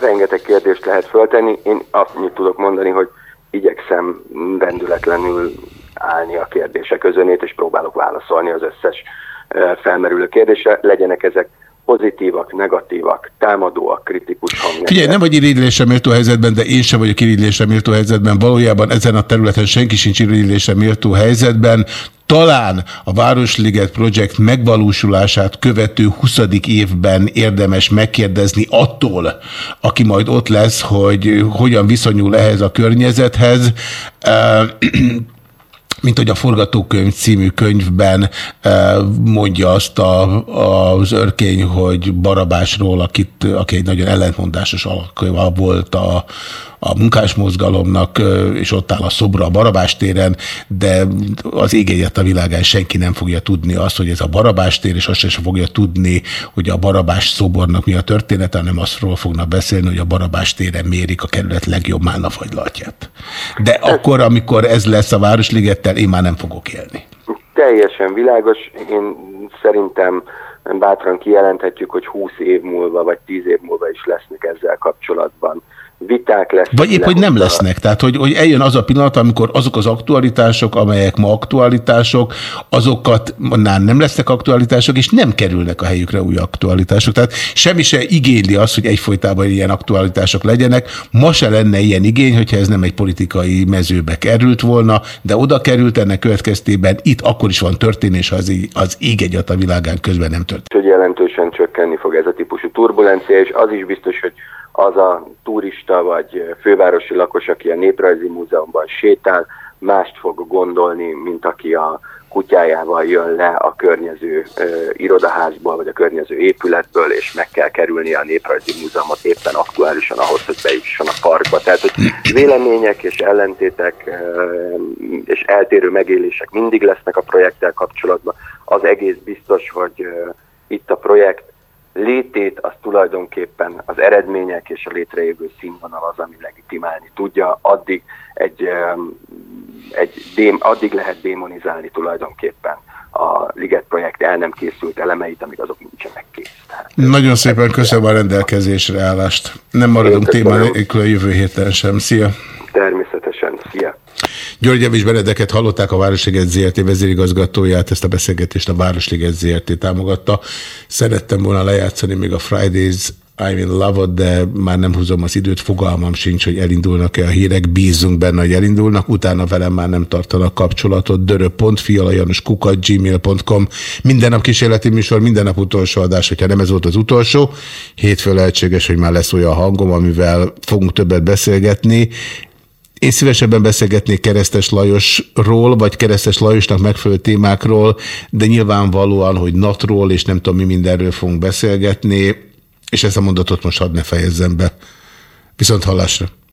[SPEAKER 12] Rengeteg kérdést lehet föltenni. Én azt annyit tudok mondani, hogy igyekszem rendületlenül állni a kérdések közönét, és próbálok válaszolni az összes ö, felmerülő kérdésre. Legyenek ezek pozitívak, negatívak, támadóak, kritikus hangok.
[SPEAKER 8] Figyelj, nem vagy irigylésre méltó helyzetben, de én sem vagyok irigylésre méltó helyzetben. Valójában ezen a területen senki sincs irigylésre méltó helyzetben. Talán a Városliget projekt megvalósulását követő 20. évben érdemes megkérdezni attól, aki majd ott lesz, hogy hogyan viszonyul ehhez a környezethez. Mint hogy a Forgatókönyv című könyvben eh, mondja azt a, az örkény, hogy Barabásról, akit, aki egy nagyon ellentmondásos alakja volt a, a munkásmozgalomnak, és ott áll a szobra a Barabás téren, de az ég egyet a világán senki nem fogja tudni azt, hogy ez a Barabás tér, és azt sem fogja tudni, hogy a Barabás szobornak mi a története, hanem azról fognak beszélni, hogy a Barabás téren mérik a kerület legjobb málnafagylatját. De akkor, amikor ez lesz a Városligettel, én már nem fogok élni.
[SPEAKER 12] Teljesen világos. Én szerintem bátran kijelenthetjük, hogy 20 év múlva, vagy 10 év múlva is lesznek ezzel kapcsolatban viták lesznek.
[SPEAKER 8] Vagy épp, hogy nem lesznek. Tehát, hogy, hogy eljön az a pillanat, amikor azok az aktualitások, amelyek ma aktualitások, azokat már nem lesznek aktualitások, és nem kerülnek a helyükre új aktualitások. Tehát semmi se igényli azt, hogy egyfolytában ilyen aktualitások legyenek. Ma se lenne ilyen igény, hogyha ez nem egy politikai mezőbe került volna, de oda került ennek következtében itt akkor is van történés, ha az, í- az ég egyat a világán közben nem történt.
[SPEAKER 12] hogy jelentősen csökkenni fog ez a típusú turbulencia, és az is biztos, hogy az a turista vagy fővárosi lakos, aki a Néprajzi Múzeumban sétál, mást fog gondolni, mint aki a kutyájával jön le a környező ö, irodaházból, vagy a környező épületből, és meg kell kerülni a Néprajzi Múzeumot éppen aktuálisan ahhoz, hogy bejusson a parkba. Tehát, hogy vélemények és ellentétek ö, és eltérő megélések mindig lesznek a projekttel kapcsolatban. Az egész biztos, hogy ö, itt a projekt létét az tulajdonképpen az eredmények és a létrejövő színvonal az, ami legitimálni tudja. Addig, egy, egy dém, addig lehet démonizálni tulajdonképpen a Liget projekt el nem készült elemeit, amíg azok nincsenek kész. Tehát
[SPEAKER 8] Nagyon szépen köszönöm a rendelkezésre állást. Nem maradunk téma nélkül a jövő héten sem. Szia!
[SPEAKER 12] természetesen!
[SPEAKER 8] György Javis Benedeket hallották a Városliget ZRT. vezérigazgatóját, ezt a beszélgetést a Városliget ZRT. támogatta. Szerettem volna lejátszani még a Fridays I'm in love de már nem húzom az időt, fogalmam sincs, hogy elindulnak-e a hírek, bízunk benne, hogy elindulnak, utána velem már nem tartanak kapcsolatot, dörö.fialajanoskukat, gmail.com, minden nap kísérleti műsor, minden nap utolsó adás, hogyha nem ez volt az utolsó, hétfő lehetséges, hogy már lesz olyan hangom, amivel fogunk többet beszélgetni, én szívesebben beszélgetnék Keresztes Lajosról, vagy Keresztes Lajosnak megfelelő témákról, de nyilvánvalóan, hogy natról és nem tudom mi mindenről fogunk beszélgetni, és ezt a mondatot most hadd ne fejezzem be. Viszont hallásra.